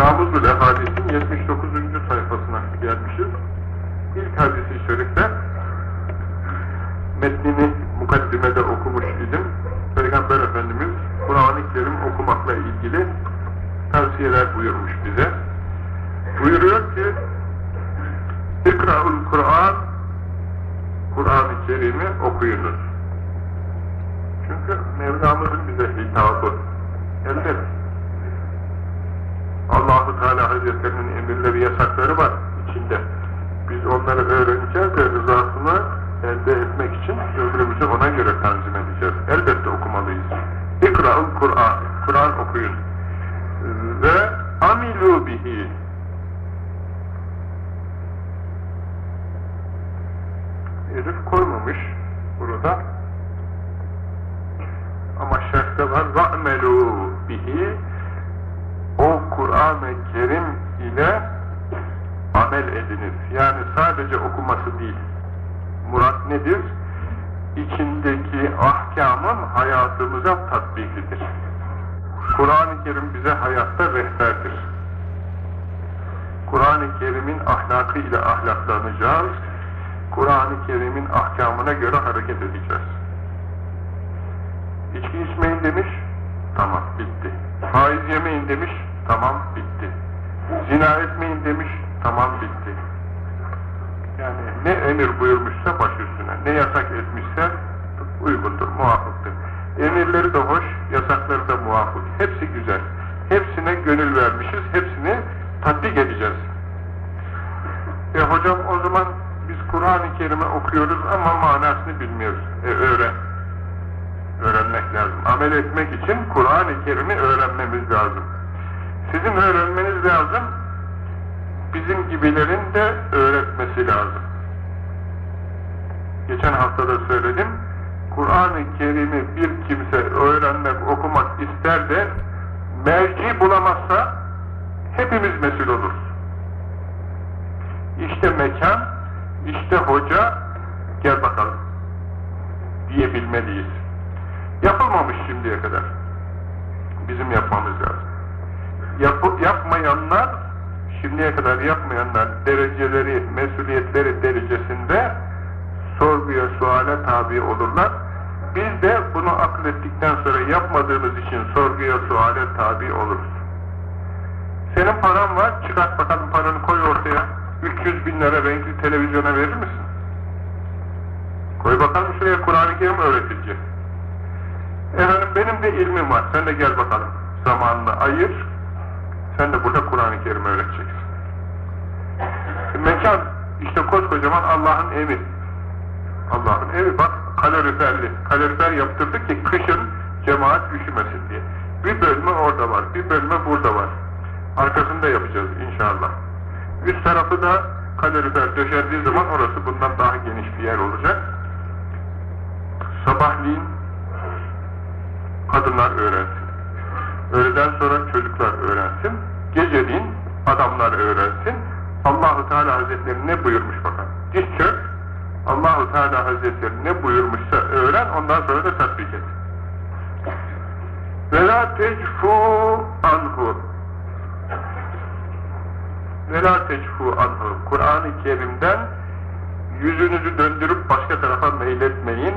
Ramuzul Ehadis'in 79. sayfasına gelmişiz. İlk hadisi şerifte metnini mukaddimede okumuş idim. Peygamber Efendimiz Kur'an-ı Kerim okumakla ilgili tavsiyeler buyurmuş bize. Buyuruyor ki İkra'ul Kur'an Kur'an-ı Kerim'i okuyunuz. Kerim bize hayatta rehberdir. Kur'an-ı Kerim'in ahlakı ile ahlaklanacağız. Kur'an-ı Kerim'in ahkamına göre hareket edeceğiz. İçki içmeyin demiş, tamam bitti. Faiz yemeyin demiş, tamam bitti. Zina etmeyin demiş, tamam bitti. Yani ne emir buyurmuşsa baş üstüne, ne yasak etmişse uygundur, muvaffıktır. Emirleri de hoş, yasakları da muvaffık. Hepsi güzel. Hepsine gönül vermişiz, hepsini tatbik edeceğiz. E hocam o zaman biz Kur'an-ı Kerim'i okuyoruz ama manasını bilmiyoruz. E öğren. Öğrenmek lazım. Amel etmek için Kur'an-ı Kerim'i öğrenmemiz lazım. Sizin öğrenmeniz lazım, bizim gibilerin de öğretmesi lazım. Geçen hafta da söyledim, Kur'an-ı Kerim'i bir kimse öğrenmek, okumak ister de merci bulamazsa hepimiz mesul oluruz. İşte mekan, işte hoca, gel bakalım diyebilmeliyiz. Yapılmamış şimdiye kadar. Bizim yapmamız lazım. Yap, yapmayanlar, şimdiye kadar yapmayanlar dereceleri, mesuliyetleri derecesinde sorguya, suale tabi olurlar. Biz de bunu akıl ettikten sonra yapmadığımız için sorguya, suale tabi oluruz. Senin paran var, çıkart bakalım paranı koy ortaya. 300 bin lira renkli televizyona verir misin? Koy bakalım şuraya Kur'an-ı Kerim öğretilecek. Efendim benim de ilmim var, sen de gel bakalım. Zamanını ayır, sen de burada Kur'an-ı Kerim öğreteceksin. Mekan, işte koskocaman Allah'ın evi. Allah'ın evi bak, kaloriferli. Kalorifer yaptırdık ki kışın cemaat üşümesin diye. Bir bölümü orada var, bir bölümü burada var. Arkasında yapacağız inşallah. Üst tarafı da kalorifer döşendiği zaman orası bundan daha geniş bir yer olacak. Sabahleyin kadınlar öğrensin. Öğleden sonra çocuklar öğrensin. Geceliğin adamlar öğrensin. Allahu Teala Hazretleri ne buyurmuş bakalım. Diz çök. Allahu Teala Hazretleri ne buyurmuşsa öğren, ondan sonra da tatbik et. Ve la tecfu anhu. Ve la tecfu anhu. Kur'an-ı Kerim'den yüzünüzü döndürüp başka tarafa meyletmeyin,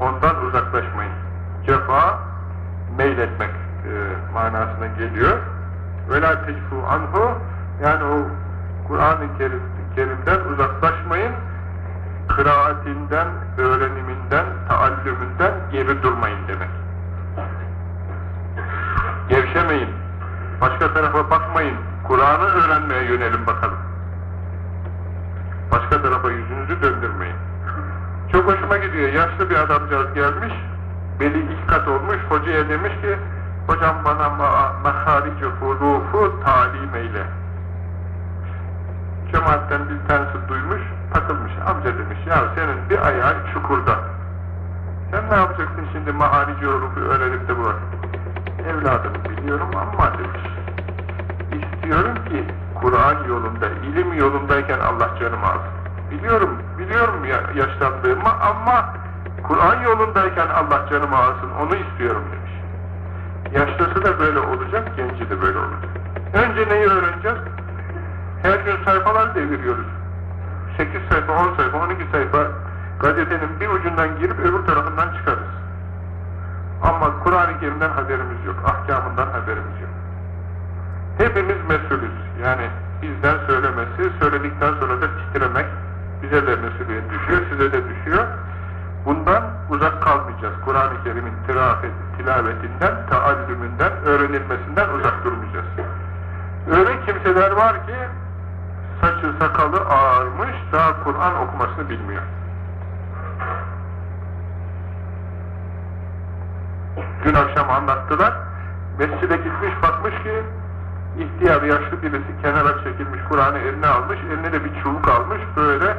ondan uzaklaşmayın. Cefa, meyletmek e, manasına geliyor. Ve la tecfu anhu. Yani o Kur'an-ı Kerim, Kerim'den uzaklaşmayın, kıraatinden, öğreniminden, taallümünden geri durmayın demek. Gevşemeyin, başka tarafa bakmayın, Kur'an'ı öğrenmeye yönelin bakalım. Başka tarafa yüzünüzü döndürmeyin. Çok hoşuma gidiyor, yaşlı bir adamcağız gelmiş, beli ilk kat olmuş, hocaya demiş ki, hocam bana meharici hurufu talim eyle. Cemaatten bir tanesi duymuş, takılmış. Amca demiş, ya senin bir ayağın çukurda. Sen ne yapacaksın şimdi maharici hurufu öğrenip de bu Evladım biliyorum ama demiş. İstiyorum ki Kur'an yolunda, ilim yolundayken Allah canımı alsın. Biliyorum, biliyorum ya, yaşlandığımı ama Kur'an yolundayken Allah canımı alsın, onu istiyorum demiş. Yaşlısı da böyle olacak, genci de böyle olacak. Önce neyi öğreneceğiz? Her gün sayfalar deviriyoruz. 8 sayfa, 10 sayfa, 12 sayfa gazetenin bir ucundan girip öbür tarafından çıkarız. Ama Kur'an-ı Kerim'den haberimiz yok, ahkamından haberimiz yok. Hepimiz mesulüz. Yani bizden söylemesi, söyledikten sonra da titremek bize de mesuliyet düşüyor, size de düşüyor. Bundan uzak kalmayacağız. Kur'an-ı Kerim'in tilavetinden, taallümünden, öğrenilmesinden uzak durmayacağız. Öyle kimseler var ki saçı sakalı Kur'an okumasını bilmiyor. Dün akşam anlattılar. Mescide gitmiş bakmış ki ihtiyar yaşlı birisi kenara çekilmiş Kur'an'ı eline almış, eline de bir çubuk almış böyle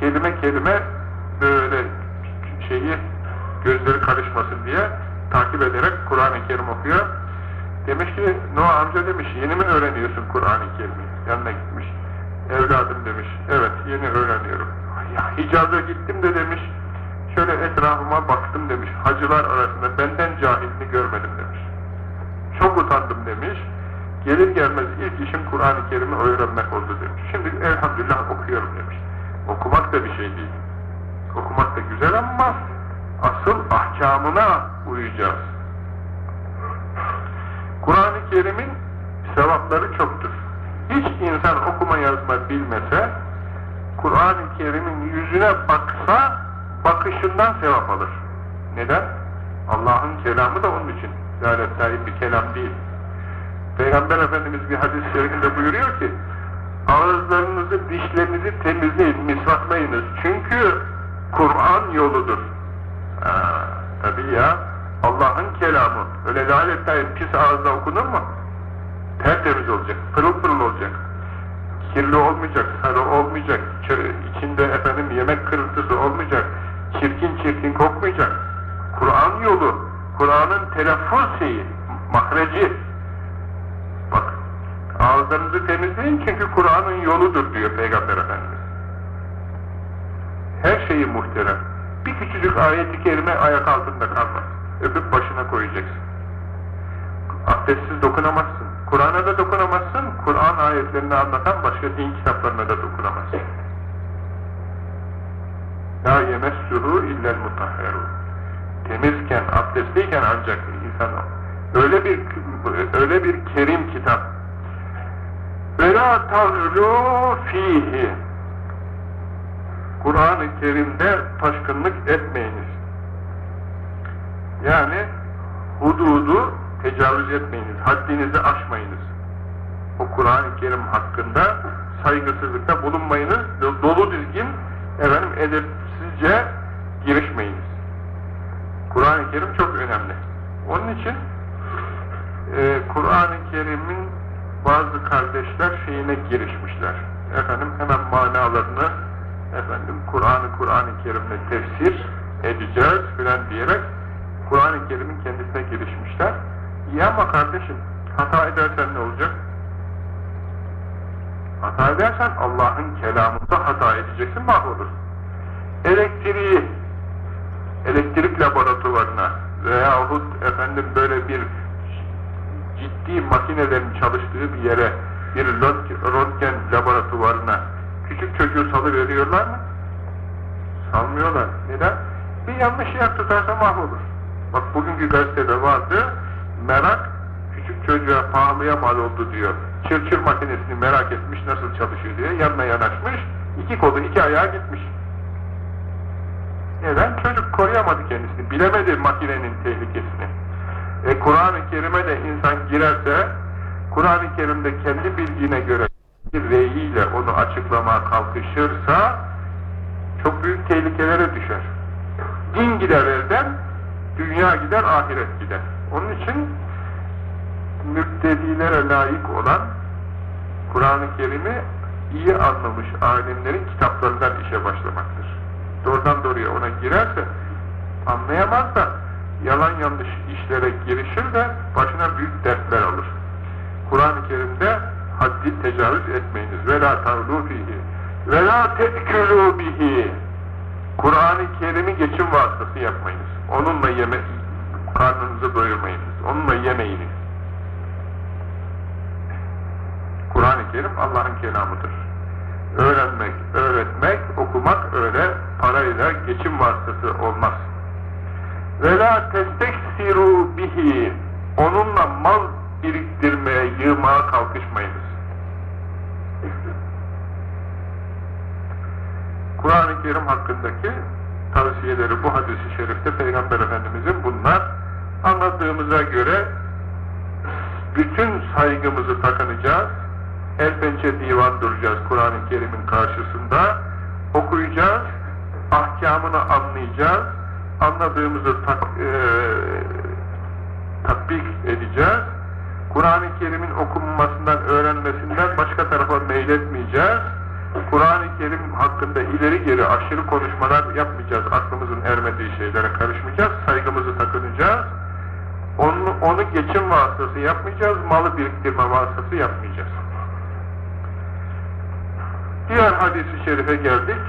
kelime kelime böyle şeyi gözleri karışmasın diye takip ederek Kur'an-ı Kerim okuyor. Demiş ki Noah amca demiş yeni mi öğreniyorsun Kur'an-ı Kerim'i? Yanına gitmiş. Evladım demiş. Evet yeni öğreniyorum. Hicaz'a gittim de demiş. Şöyle etrafıma baktım demiş. Hacılar arasında benden cahilini görmedim demiş. Çok utandım demiş. Gelir gelmez ilk işim Kur'an-ı Kerim'i öğrenmek oldu demiş. Şimdi elhamdülillah okuyorum demiş. Okumak da bir şey değil. Okumak da güzel ama asıl ahkamına uyacağız. Kur'an-ı Kerim'in sevapları çoktur. Hiç insan okuma yazma bilmese, Kur'an-ı Kerim'in yüzüne baksa, bakışından sevap alır. Neden? Allah'ın kelamı da onun için. Sahip bir kelam değil. Peygamber Efendimiz bir hadis-i şerifinde buyuruyor ki, ağızlarınızı, dişlerinizi temizleyin, misvaklayınız. Çünkü Kur'an yoludur. Ha, tabii ya, Allah'ın kelamı. Öyle lanetten pis ağızda okunur mu? Tertemiz olacak, pırıl pırıl olacak. Kirli olmayacak, sarı olmayacak, içinde efendim yemek kırıntısı olmayacak, çirkin çirkin kokmayacak. Kur'an yolu, Kur'an'ın telaffuz şeyi, mahreci. Bak, ağızlarınızı temizleyin çünkü Kur'an'ın yoludur diyor Peygamber Efendimiz. Her şeyi muhterem. Bir küçücük ayet-i kerime ayak altında kalmaz. Öpüp başına koyacaksın. Abdestsiz dokunamazsın. Kur'an'a da dokunamazsın, Kur'an ayetlerini anlatan başka din kitaplarına da dokunamazsın. La yemessuhu illel mutahherun. Temizken, abdestliyken ancak insan öyle bir öyle bir kerim kitap. Ve la fihi. Kur'an-ı Kerim'de taşkınlık etmeyiniz. Yani hududu tecavüz etmeyiniz, haddinizi aşmayınız. O Kur'an-ı Kerim hakkında saygısızlıkta bulunmayınız, dolu dizgin efendim edepsizce girişmeyiniz. Kur'an-ı Kerim çok önemli. Onun için e, Kur'an-ı Kerim'in bazı kardeşler şeyine girişmişler. Efendim hemen manalarını efendim Kur'an'ı Kur'an-ı Kerim'le tefsir edeceğiz filan diyerek Kur'an-ı Kerim'in kendisine girişmişler. İyi ama kardeşim hata edersen ne olacak? Hata edersen Allah'ın kelamında hata edeceksin mahvolur. Elektriği elektrik laboratuvarına veyahut efendim böyle bir ciddi makinelerin çalıştığı bir yere bir röntgen laboratuvarına küçük çocuğu salı veriyorlar mı? Salmıyorlar. Neden? Bir yanlış yer tutarsa mahvolur. Bak bugünkü gazetede vardı, merak küçük çocuğa pahalıya mal oldu diyor. Çırçır makinesini merak etmiş nasıl çalışıyor diye yanına yanaşmış, iki kolu iki ayağa gitmiş. Neden? Çocuk koruyamadı kendisini, bilemedi makinenin tehlikesini. E Kur'an-ı Kerim'e de insan girerse, Kur'an-ı Kerim'de kendi bildiğine göre bir reyiyle onu açıklamaya kalkışırsa, çok büyük tehlikelere düşer. Din gider elden, dünya gider, ahiret gider. Onun için müktedilere layık olan Kur'an-ı Kerim'i iyi anlamış alimlerin kitaplarından işe başlamaktır. Doğrudan doğruya ona girerse anlayamaz da yalan yanlış işlere girişir de başına büyük dertler alır. Kur'an-ı Kerim'de haddi tecavüz etmeyiniz. Ve la tavlu fihi. Ve la te'külü bihi. Kur'an-ı Kerim'i geçim vasıtası yapmayınız. Onunla yeme, karnınızı doyurmayınız. Onunla yemeyiniz. Kerim Allah'ın kelamıdır. Öğrenmek, öğretmek, okumak öyle parayla geçim vasıtası olmaz. Ve la testeksiru bihi onunla mal biriktirmeye, yığmaya kalkışmayınız. Kur'an-ı Kerim hakkındaki tavsiyeleri bu hadisi şerifte Peygamber Efendimizin bunlar anladığımıza göre bütün saygımızı takınacağız, el pençe divan duracağız Kur'an-ı Kerim'in karşısında, okuyacağız, ahkamını anlayacağız, anladığımızı tak, e, tatbik edeceğiz, Kur'an-ı Kerim'in okunmasından, öğrenmesinden başka tarafa meyletmeyeceğiz, Kur'an-ı Kerim hakkında ileri geri aşırı konuşmalar yapmayacağız, aklımızın ermediği şeylere karışmayacağız, saygımızı takınacağız, onu, onu geçim vasıtası yapmayacağız, malı biriktirme vasıtası yapmayacağız. Diğer hadisi şerife geldik.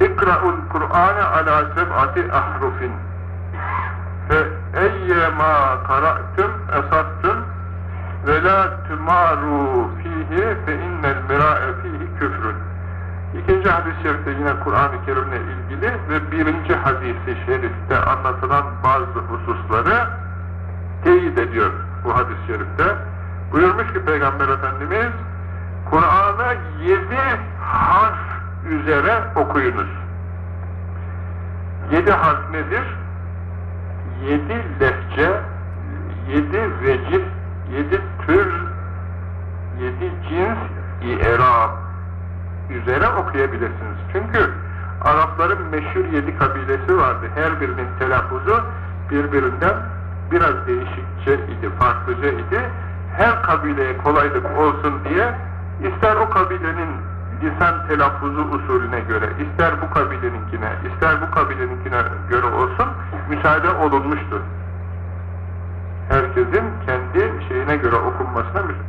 İkra'ul Kur'ane ala seb'ati ahrufin fe eyyema kara'tüm esattüm ve la tümaru fihi fe innel mira'e fihi küfrün. İkinci hadis-i şerifte yine Kur'an-ı Kerim'le ilgili ve birinci hadisi şerifte anlatılan bazı hususları teyit ediyor bu hadis-i şerifte. Buyurmuş ki Peygamber Efendimiz Kur'an'ı yedi harf üzere okuyunuz. Yedi harf nedir? Yedi lehçe, yedi vecih, yedi tür, yedi cins, i'rab üzere okuyabilirsiniz. Çünkü Arapların meşhur yedi kabilesi vardı. Her birinin telaffuzu birbirinden biraz değişikçe idi, farklıca idi. Her kabileye kolaylık olsun diye ister o kabilenin lisan telaffuzu usulüne göre, ister bu kabileninkine, ister bu kabileninkine göre olsun müsaade olunmuştur. Herkesin kendi şeyine göre okunmasına müsaade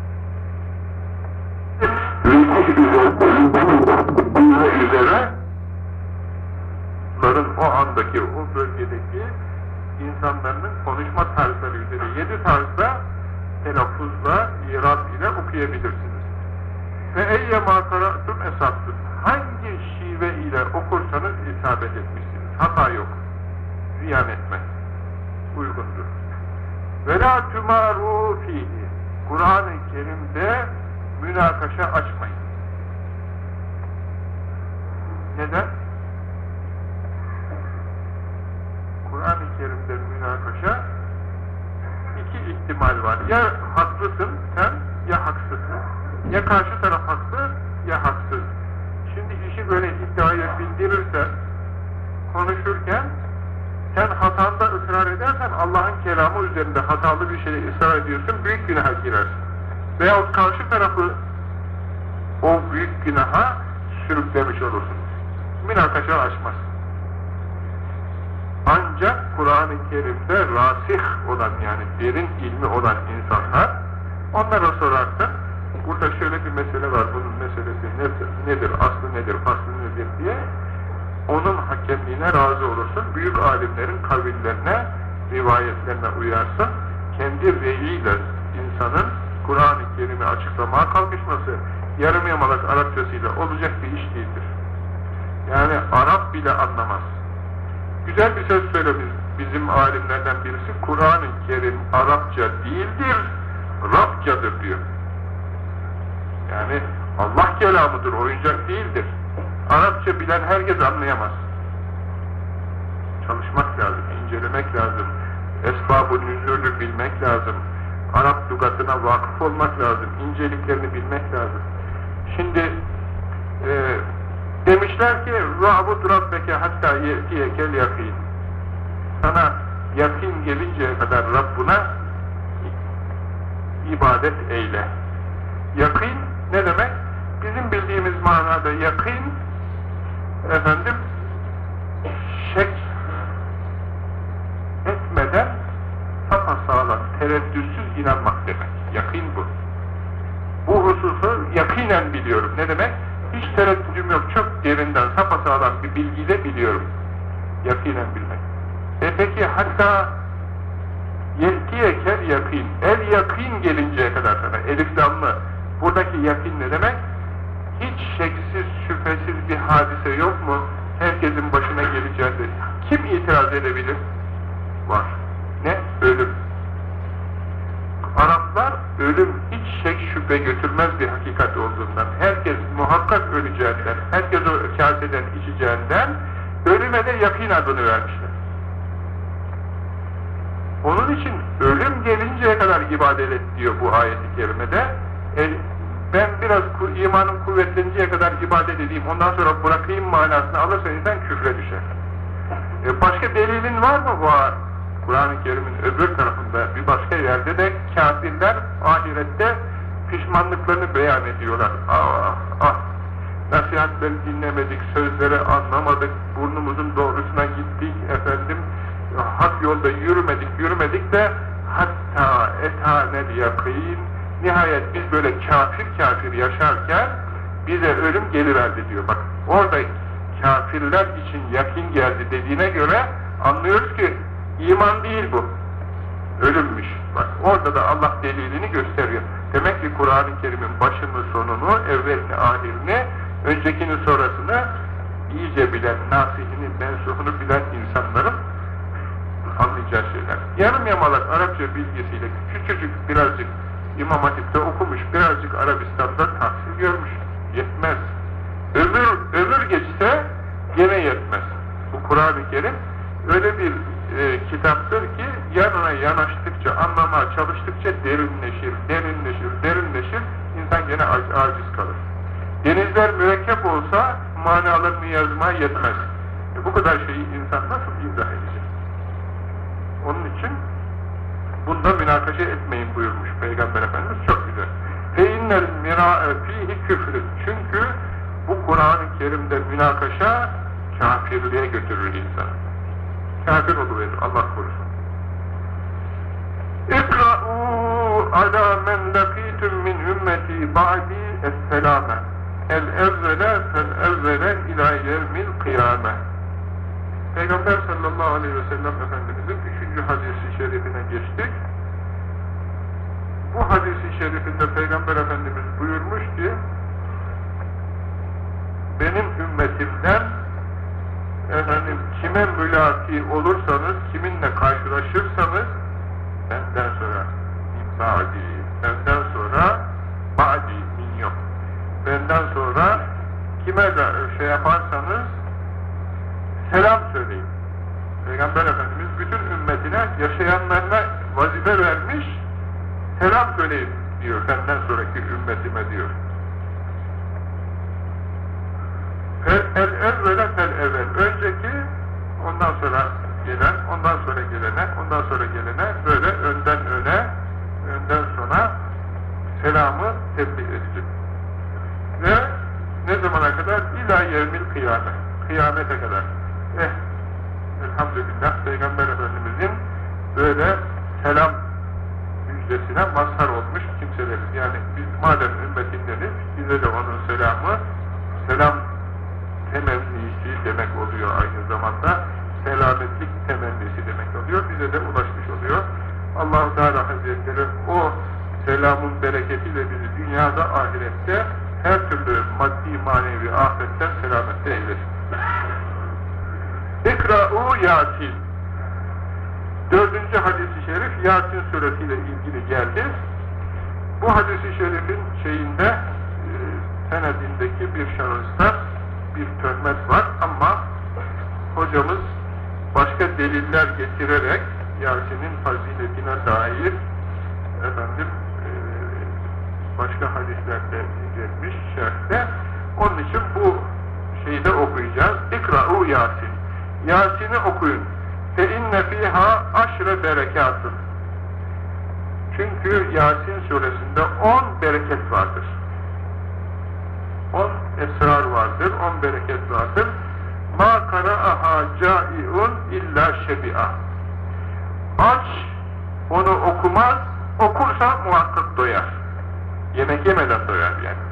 üzere ların o andaki, o bölgedeki insanların konuşma tarzları üzere yedi tarzda telaffuzla, irad ile okuyabilirsiniz. Ve eyye makaratun esattun. Hangi şive ile okursanız isabet etmişsiniz. Hata yok. Ziyan etmez. Uygundur. Ve la tümaru fihi. Kur'an-ı Kerim'de münakaşa açmayın. Neden? Kur'an-ı Kerim'de münakaşa iki ihtimal var. Ya haklısın sen. Ya karşı taraf haklı ya haksız. Şimdi işi böyle iddiaya bildirirsen konuşurken sen hatanda ısrar edersen Allah'ın kelamı üzerinde hatalı bir şeye ısrar ediyorsun, büyük günaha girersin. Veyahut karşı tarafı o büyük günaha sürüklemiş olursun. Münakaşa açmaz. Ancak Kur'an-ı Kerim'de rasih olan yani derin ilmi olan insanlar onlara sorarsa burada şöyle bir mesele var, bunun meselesi nedir, nedir aslı nedir, nedir diye onun hakemliğine razı olursun. Büyük alimlerin kavillerine, rivayetlerine uyarsın. Kendi reyiyle insanın Kur'an-ı Kerim'i açıklamaya kalkışması yarım yamalak Arapçasıyla olacak bir iş değildir. Yani Arap bile anlamaz. Güzel bir söz söylemiş bizim alimlerden birisi. Kur'an-ı Kerim Arapça değildir, Rabçadır diyor. Yani Allah kelamıdır, oyuncak değildir. Arapça bilen herkes anlayamaz. Çalışmak lazım, incelemek lazım, esbab-ı bilmek lazım, Arap lügatına vakıf olmak lazım, inceliklerini bilmek lazım. Şimdi e, demişler ki Rabut Rabbeke hatta yetiyekel yakin sana yakin gelinceye kadar Rabbuna ibadet eyle. Yakin ne demek? Bizim bildiğimiz manada yakin efendim şek etmeden sapasağlam, tereddütsüz inanmak demek. Yakin bu. Bu hususu yakinen biliyorum. Ne demek? Hiç tereddüdüm yok. Çok derinden, sapasağlam bir bilgiyle biliyorum. Yakinen bilmek. E peki hatta yetkiye kel yakin, el yakin gelinceye kadar sana, eliflamlı, Buradaki yakin ne demek? Hiç şeksiz, şüphesiz bir hadise yok mu? Herkesin başına geleceği. Kim itiraz edebilir? Var. Ne? Ölüm. Araplar ölüm hiç şek şüphe götürmez bir hakikat olduğundan, herkes muhakkak öleceğinden, herkes o kaseden içeceğinden, ölüme de yakin adını vermişler. Onun için ölüm gelinceye kadar ibadet et diyor bu ayet-i kerimede. Ben biraz imanım kuvvetlenince kadar ibadet edeyim, ondan sonra bırakayım manasını alırsa insan küfre düşer. E, başka delilin var mı bu Kur'an-ı Kerim'in öbür tarafında bir başka yerde de kafirler ahirette pişmanlıklarını beyan ediyorlar. Ah, ah, nasihatleri dinlemedik, sözleri anlamadık, burnumuzun doğrusuna gittik efendim, hak yolda yürümedik, yürümedik de hatta etanel yakîn nihayet biz böyle kafir kafir yaşarken bize ölüm geliverdi diyor. Bak orada kafirler için yakin geldi dediğine göre anlıyoruz ki İman değil bu. Ölümmüş. Bak orada da Allah delilini gösteriyor. Demek ki Kur'an-ı Kerim'in başını sonunu, evvelini ahirini, öncekini sonrasını iyice bilen, nasihini, mensuhunu bilen insanların anlayacağı şeyler. Yarım yamalak Arapça bilgisiyle küçücük birazcık İmam Hatip'te okumuş, birazcık Arabistan'da tahsil görmüş. Yetmez. Ömür, ömür geçse gene yetmez. Bu Kur'an-ı Kerim öyle bir e, kitaptır ki yanına yanaştıkça, anlamaya çalıştıkça derinleşir, derinleşir, derinleşir, insan gene aciz kalır. Denizler mürekkep olsa manalarını yazmaya yetmez. E, bu kadar şeyi insan nasıl izah edecek? Onun için bunda münakaşa etmeyin buyurmuş Peygamber Efendimiz çok güzel. Feinnel mira'e fihi küfrün. Çünkü bu Kur'an-ı Kerim'de münakaşa kafirliğe götürür insanı kafir oluverir Allah korusun. Men lakitum min ümmeti ba'di es-selame el evvele fel evvele ila yevmil kıyame Peygamber sallallahu aleyhi ve sellem Efendimizin üçüncü hadisi şerifine geçtik. Bu hadisi şerifinde Peygamber Efendimiz buyurmuş ki benim ümmetimden efendim kime mülaki olursanız, kiminle karşılaşırsanız benden sonra ba'di, benden sonra ba'di min. Benden sonra kime de şey yaparsanız selam söyleyin. Peygamber Efendimiz bütün ümmetine, yaşayanlarına vazife vermiş, selam söyleyin diyor benden sonraki ümmetime diyor. El, el evvele fel evvel. Önceki, ondan sonra gelen, ondan sonra gelene, ondan sonra gelene böyle önden öne, önden sona selamı tebliğ etsin. Ve ne zamana kadar? İlâ yevmil kıyamet. Kıyamete kadar. Eh, elhamdülillah Peygamber Efendimizin böyle selam müjdesine mazhar olmuş kimseleriz. Yani biz madem ümmetindeniz, bize de onun selamı, selam temennisi demek oluyor aynı zamanda. Selametlik temennisi demek oluyor. Bize de ulaşmış oluyor. allah Teala Hazretleri o selamın bereketiyle bizi dünyada, ahirette her türlü maddi, manevi afetten selamette eylesin. İkra'u Yasin Dördüncü hadisi şerif Yasin suresiyle ilgili geldi. Bu hadisi şerifin şeyinde e, senedindeki bir şahısta bir töhmet var ama hocamız başka deliller getirerek Yasin'in faziletine dair efendim e, başka hadislerde incelmiş şerhte onun için bu şeyi de okuyacağız. İkra'u Yasin. Yasin'i okuyun. Fe inne fiha aşre berekatın. Çünkü Yasin suresinde on bereket vardır on esrar vardır, on bereket vardır. Ma kara'aha cai'un illa şebi'a. Aç onu okumaz, okursa muhakkak doyar. Yemek yemeden doyar yani.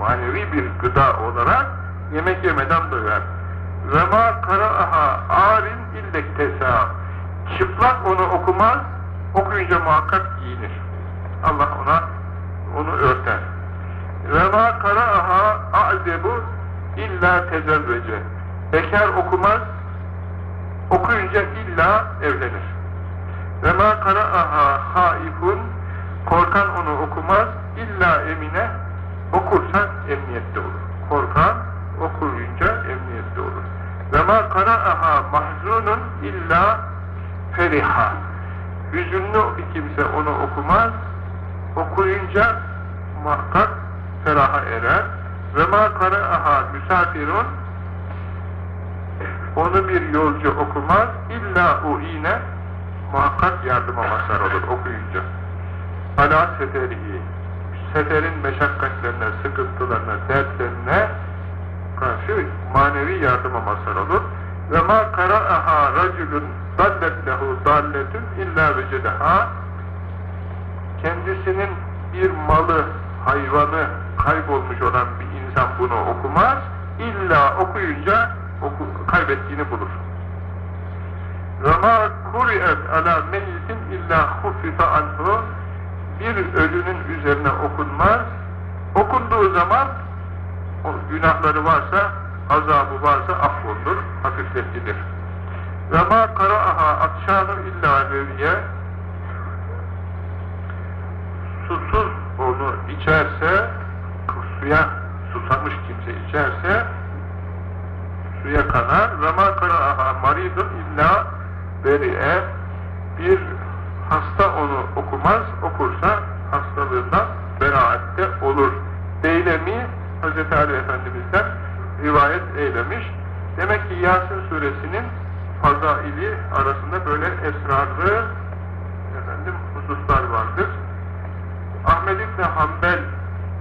Manevi bir gıda olarak yemek yemeden doyar. Ve ma kara'aha arin illek tesa. Çıplak onu okumaz, okuyunca muhakkak giyinir. Allah ona onu örter. Ve ma kara'aha a'zebu illa tezevvece. Bekar okumaz, okuyunca illa evlenir. Ve ma kara'aha haifun korkan onu okumaz, illa emine okursa emniyette olur. Korkan. Ma kara'aha mahzunun illa feriha. Hüzünlü kimse onu okumaz, okuyunca muhakkak feraha erer. Ma kara'aha misafirun onu bir yolcu okumaz, illa uine muhakkak yardıma mazhar olur okuyunca. Ala seferihi seferin meşakkatlerine, sıkıntılarına, dertlerine karşı manevi yardıma mazhar olur. Ve ma kara'aha raculun dallet lehu dalletun illa vecedeha kendisinin bir malı, hayvanı kaybolmuş olan bir insan bunu okumaz, illa okuyunca oku, kaybettiğini bulur. وَمَا كُرِئَتْ عَلَى مَيِّتٍ اِلَّا خُفِّفَ عَنْهُ Bir ölünün üzerine okunmaz, okunduğu zaman o günahları varsa, azabı varsa affolunur, hafifletilir. Ve ma kara'aha atşanu illa leviye susuz onu içerse suya susamış kimse içerse suya kanar ve ma kara'aha maridun illa beri'e bir hasta onu okumaz okursa hastalığından beraatte olur. Deylemi Hz. Ali Efendimiz'den rivayet eylemiş. Demek ki Yasin suresinin fazaili arasında böyle esrarlı efendim, hususlar vardır. Ahmed İbni Hanbel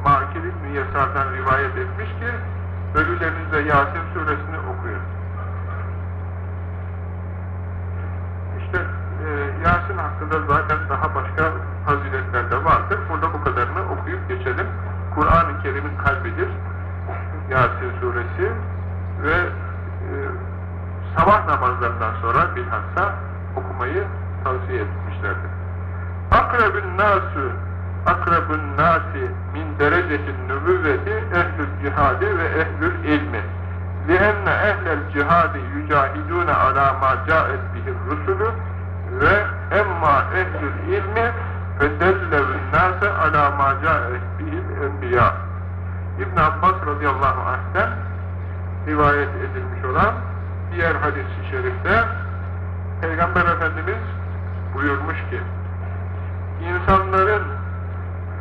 Makil İbni Yesar'dan rivayet etmiş ki ölülerinizde Yasin suresini okuyun. İşte e, Yasin hakkında zaten namazlarından sonra bilhassa okumayı tavsiye etmişlerdir. Akrabün nasu akrabün nasi min derecetin nübüvveti ehlül cihadi ve ehlül ilmi. Lihenne ehlel cihadi yücahidûne alâ mâ câet bihir rusulü ve emma ehlül ilmi fedellevün nâse alâ mâ câet bihir enbiyâ. İbn Abbas radıyallahu anh'ten rivayet edilmiş olan diğer hadis-i şerifte Peygamber Efendimiz buyurmuş ki insanların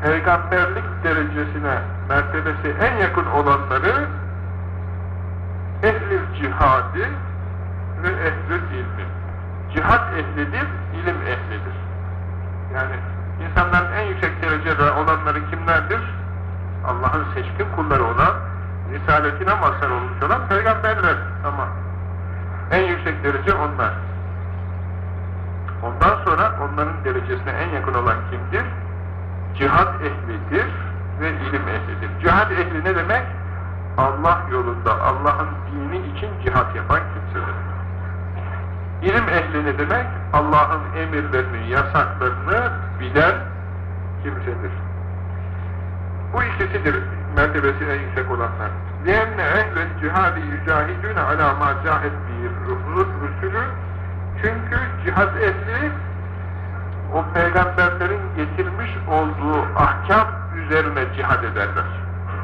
peygamberlik derecesine mertebesi en yakın olanları ehlül cihadi ve ehlül ilmi. Cihat ehlidir, ilim ehlidir. Yani insanların en yüksek derecede olanları kimlerdir? Allah'ın seçkin kulları olan, risaletine mazhar olmuş olan peygamberler. Tamam. En yüksek derece onlar. Ondan sonra onların derecesine en yakın olan kimdir? Cihat ehlidir ve ilim ehlidir. Cihat ehli ne demek? Allah yolunda, Allah'ın dini için cihat yapan kimsedir. İlim ehli ne demek? Allah'ın emirlerini, yasaklarını bilen kimsedir. Bu ikisidir mertebesi en yüksek olanlar. لِيَنَّ اَهْلَ الْجِهَادِ يُجَاهِدُونَ عَلَى مَا جَاهِدْ بِهِ dökülür. Çünkü cihad ehli o peygamberlerin getirmiş olduğu ahkam üzerine cihad ederler.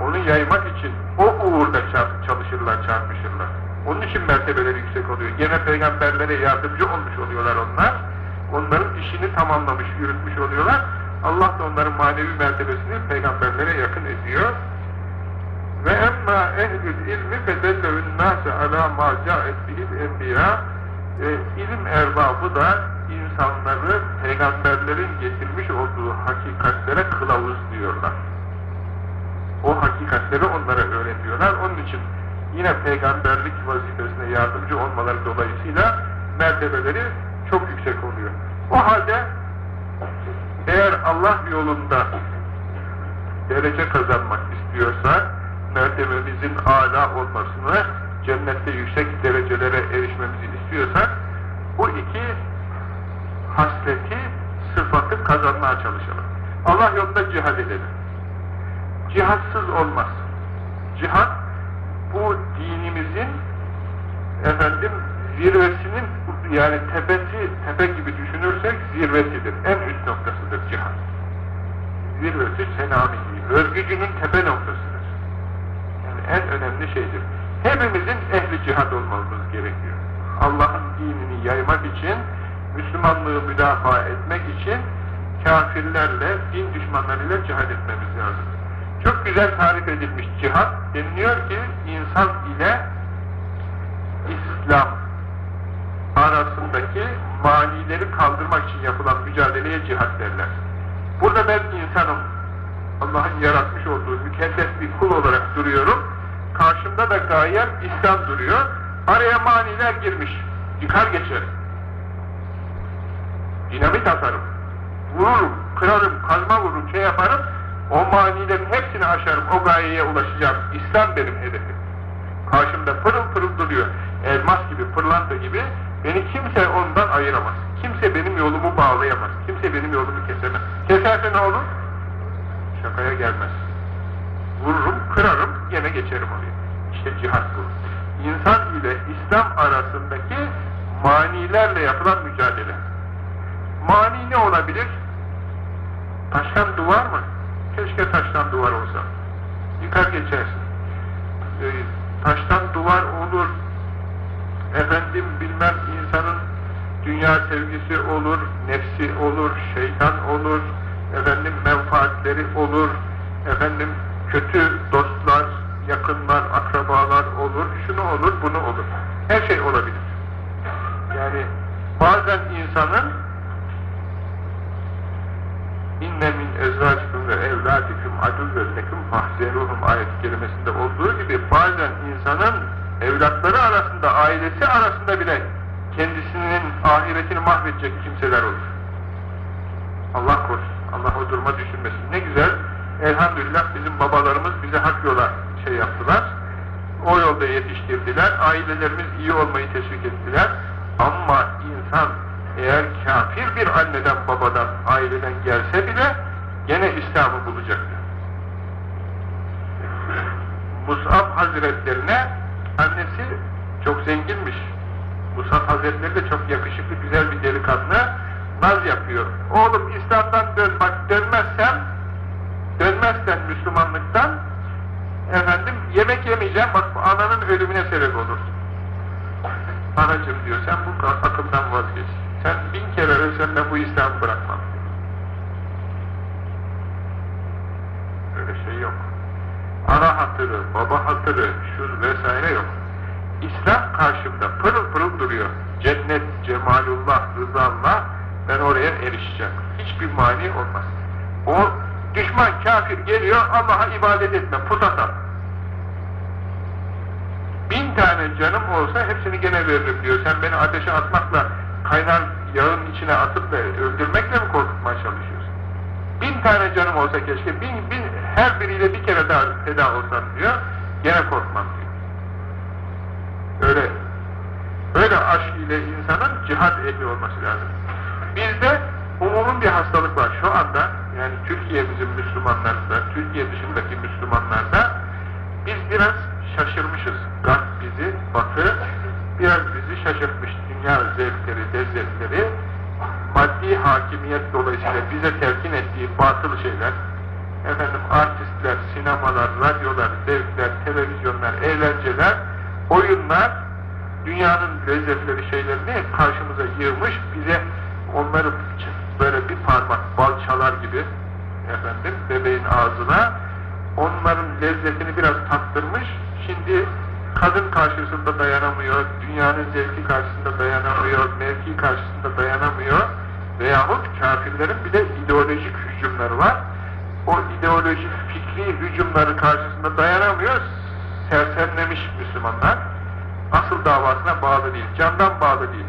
Onu yaymak için o uğurda çalışırlar, çarpışırlar. Onun için mertebeleri yüksek oluyor. Gene peygamberlere yardımcı olmuş oluyorlar onlar. Onların işini tamamlamış, yürütmüş oluyorlar. Allah da onların manevi mertebesini peygamberlere yakın ediyor. Ve emma ehlül ilmi fedellevün nase ala ma ca'et bihil e, ilim erbabı da insanları peygamberlerin getirmiş olduğu hakikatlere kılavuz diyorlar. O hakikatleri onlara öğretiyorlar. Onun için yine peygamberlik vazifesine yardımcı olmaları dolayısıyla mertebeleri çok yüksek oluyor. O halde eğer Allah yolunda derece kazanmak istiyorsa mertebemizin âlâ olmasını cennette yüksek derecelere erişmemizi istiyorsak bu iki hasleti, sıfatı kazanmaya çalışalım. Allah yolunda cihad edelim. cihatsız olmaz. Cihat bu dinimizin efendim zirvesinin yani tepesi, tepe gibi düşünürsek zirvesidir. En üst noktasıdır cihat. Zirvesi senamihi, örgücünün tepe noktasıdır. Yani en önemli şeydir. Hepimizin ehli cihat olmamız gerekiyor. Allah'ın dinini yaymak için, Müslümanlığı müdafaa etmek için kafirlerle, din düşmanlarıyla cihad etmemiz lazım. Çok güzel tarif edilmiş cihat. Deniliyor ki insan ile İslam arasındaki manileri kaldırmak için yapılan mücadeleye cihat derler. Burada ben insanım, Allah'ın yaratmış olduğu mükellef bir kul olarak duruyorum. Karşımda da gayem İslam duruyor. Araya maniler girmiş. Yıkar geçerim. Dinamit atarım. Vururum, kırarım, kazma vururum, şey yaparım. O manilerin hepsini aşarım. O gayeye ulaşacağım. İslam benim hedefim. Karşımda pırıl pırıl duruyor. Elmas gibi, pırlanta gibi. Beni kimse ondan ayıramaz. Kimse benim yolumu bağlayamaz. Kimse benim yolumu kesemez. Keserse ne olur? Şakaya gelmez. Vururum, kırarım, yine geçerim oraya. İşte cihat bu. İnsan ile İslam arasındaki manilerle yapılan mücadele. Mani ne olabilir? Taştan duvar mı? Keşke taştan duvar olsa. Yıkar geçersin. Ee, taştan duvar olur, efendim bilmem insanın dünya sevgisi olur, nefsi olur, şeytan olur, efendim menfaatleri olur, efendim kötü dostlar, yakınlar, akrabalar olur, şunu olur, bunu olur. Her şey olabilir. Yani bazen insanın inne min ezvacikum ve evladikum aduvven lekum ayet-i kerimesinde olduğu gibi bazen insanın evlatları arasında, ailesi arasında bile kendisinin ahiretini mahvedecek kimseler olur. Allah korusun. Allah o duruma düşürmesin. Ne güzel. Elhamdülillah bizim babalarımız bize hak yola şey yaptılar. O yolda yetiştirdiler. Ailelerimiz iyi olmayı teşvik ettiler. Ama insan eğer kafir bir anneden babadan aileden gelse bile gene İslam'ı bulacaktır. Mus'ab Hazretlerine annesi çok zenginmiş. Musab Hazretleri de çok yakışıklı güzel bir delikanlı naz yapıyor. Oğlum İslam'dan dön bak dönmezsen dönmezsen Müslümanlıktan efendim yemek yemeyeceğim bak ananın ölümüne sebep olursun. Anacım diyor sen bu akıldan vazgeç. Sen bin kere ölsen de bu İslam'ı bırakmam. Öyle şey yok. Ana hatırı, baba hatırı, şu vesaire yok. İslam karşımda pırıl pırıl duruyor. Cennet, cemalullah, rızallah ben oraya erişeceğim. Hiçbir mani olmaz. O düşman kafir geliyor Allah'a ibadet etme, put atar. Bin tane canım olsa hepsini gene veririm diyor. Sen beni ateşe atmakla, kaynar yağın içine atıp da öldürmekle mi korkutmaya çalışıyorsun? Bin tane canım olsa keşke, bin, bin, her biriyle bir kere daha feda olsam diyor, gene korkmam diyor. Öyle, öyle aşk ile insanın cihat ehli olması lazım. Bizde umumun bir hastalık var. Şu anda yani Türkiye bizim Müslümanlarında, Türkiye dışındaki Müslümanlarda biz biraz şaşırmışız. Garp bizi, Batı biraz bizi şaşırtmış. Dünya zevkleri, lezzetleri maddi hakimiyet dolayısıyla bize telkin ettiği batıl şeyler efendim artistler, sinemalar, radyolar, zevkler, televizyonlar, eğlenceler oyunlar dünyanın lezzetleri şeylerini karşımıza yığmış bize onları böyle bir parmak bal çalar gibi efendim bebeğin ağzına onların lezzetini biraz tattırmış. Şimdi kadın karşısında dayanamıyor dünyanın zevki karşısında dayanamıyor mevki karşısında dayanamıyor veyahut kafirlerin bir de ideolojik hücumları var. O ideolojik fikri hücumları karşısında dayanamıyor sersemlemiş Müslümanlar. Asıl davasına bağlı değil, candan bağlı değil.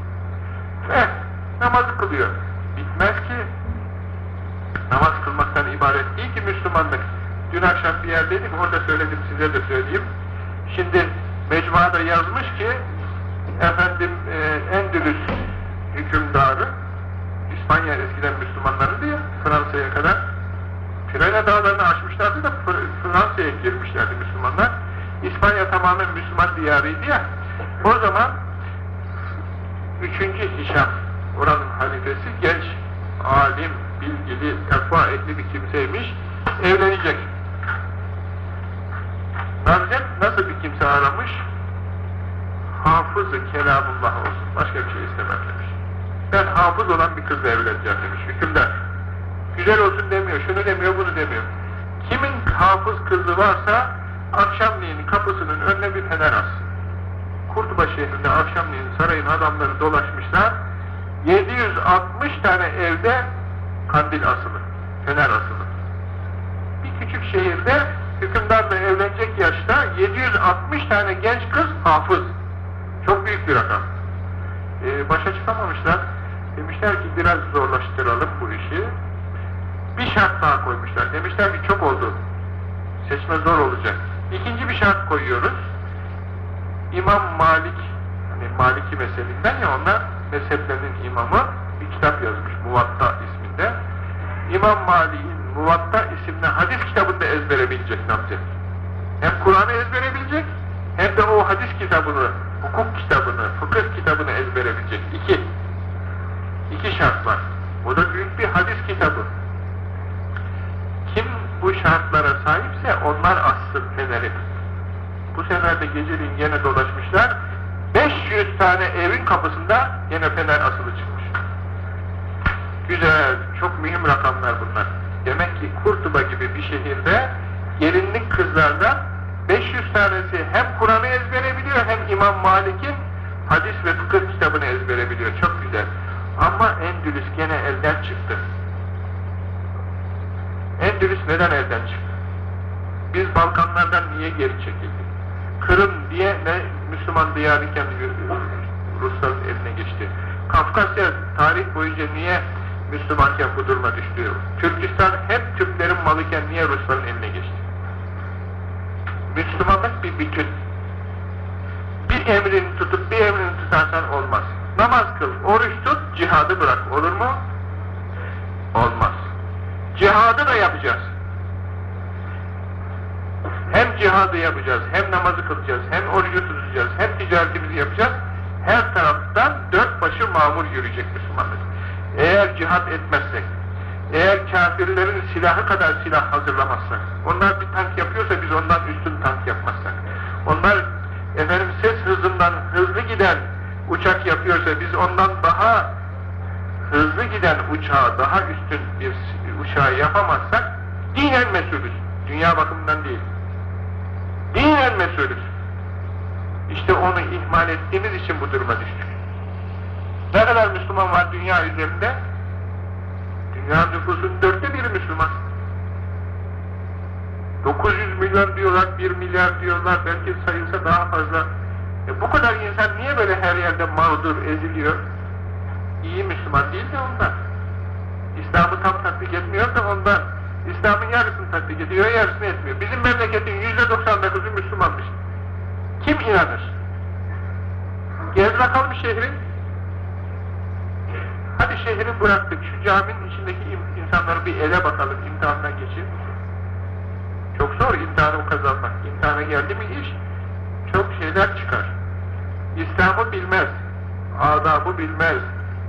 Akşam bir yerdeydik, orada söyledim, size de söyleyeyim. Şimdi mecmuada yazmış ki, efendim e, Endülüs hükümdarı, İspanya eskiden Müslümanlarıydı ya, Fransa'ya kadar, Pirene dağlarını aşmışlardı da Fransa'ya girmişlerdi Müslümanlar. İspanya tamamen Müslüman diyarıydı ya. O zaman 3. Hişam, oranın halifesi genç, alim, bilgili, takva ehli bir kimseymiş, evlenecek. Ancak nasıl bir kimse aramış? Hafız-ı kelamullah olsun, başka bir şey istemem demiş. Ben hafız olan bir kızla evleneceğim demiş, hükümdar. Güzel olsun demiyor, şunu demiyor, bunu demiyor. Kimin hafız kızı varsa, akşamleyin kapısının önüne bir fener assın. Kurtuba şehrinde akşamleyin sarayın adamları dolaşmışlar, 760 tane evde kandil asılı, fener asılı. Bir küçük şehirde hükümdarla evlenecek yaşta 760 tane genç kız hafız. Çok büyük bir rakam. Ee, başa çıkamamışlar. Demişler ki biraz zorlaştıralım bu işi. Bir şart daha koymuşlar. Demişler ki çok oldu. Seçme zor olacak. İkinci bir şart koyuyoruz. İmam Malik, hani Maliki mezhebinden ya onlar mezheplerinin imamı bir kitap yazmış Muvatta isminde. İmam Malik'in Muvatta isimli hadis kitabını da ezbere bilecek namzet. Hem Kur'an'ı ezbere bilecek hem de o hadis kitabını, hukuk kitabını, fıkıh kitabını ezbere bilecek. İki. İki şart var. O da büyük bir hadis kitabı. Kim bu şartlara sahipse onlar assın feneri. Bu sefer de geceliğin gene dolaşmışlar. 500 tane evin kapısında gene fener asılı çıkmış. Güzel, çok mühim rakamlar bunlar. Demek ki Kurtuba gibi bir şehirde gelinlik kızlardan 500 tanesi hem Kur'an'ı ezbere biliyor hem İmam Malik'in hadis ve fıkıh kitabını ezbere biliyor. Çok güzel. Ama Endülüs gene elden çıktı. Endülüs neden elden çıktı? Biz Balkanlardan niye geri çekildik? Kırım diye ne Müslüman diyarıken Rusların eline geçti. Kafkasya tarih boyunca niye Müslümanken bu duruma düştü? Türkistan hep Türklerin malıken niye Rusların eline geçti? Müslümanlık bir bütün. Bir emrini tutup bir emrini tutarsan olmaz. Namaz kıl, oruç tut, cihadı bırak. Olur mu? Olmaz. Cihadı da yapacağız. Hem cihadı yapacağız, hem namazı kılacağız, hem orucu tutacağız, hem ticaretimizi yapacağız. Her taraftan dört başı mamur yürüyecek Müslümanlık. Eğer cihat etmezsek, eğer kafirlerin silahı kadar silah hazırlamazsak, onlar bir tank yapıyorsa biz ondan üstün tank yapmazsak, onlar efendim ses hızından hızlı giden uçak yapıyorsa biz ondan daha hızlı giden uçağı, daha üstün bir uçağı yapamazsak dinen mesulüz. Dünya bakımından değil. Dinen mesulüz. İşte onu ihmal ettiğimiz için bu duruma düştük. Ne kadar Müslüman var dünya üzerinde? Dünya nüfusunun dörtte biri Müslüman. 900 milyon diyorlar, 1 milyar diyorlar, belki sayılsa daha fazla. E bu kadar insan niye böyle her yerde mağdur, eziliyor? İyi Müslüman değil de ondan. İslam'ı tam tatbik etmiyor da ondan. İslam'ın yarısını tatbik ediyor, yarısını etmiyor. Bizim memleketin yüzde 99'u Müslümanmış. Kim inanır? Gez bakalım şehrin. Hadi şehri bıraktık, şu caminin içindeki insanları bir ele bakalım, imtihandan geçin. Çok zor imtihanı kazanmak. İmtihana geldi mi iş, çok şeyler çıkar. İslam'ı bilmez, adabı bilmez,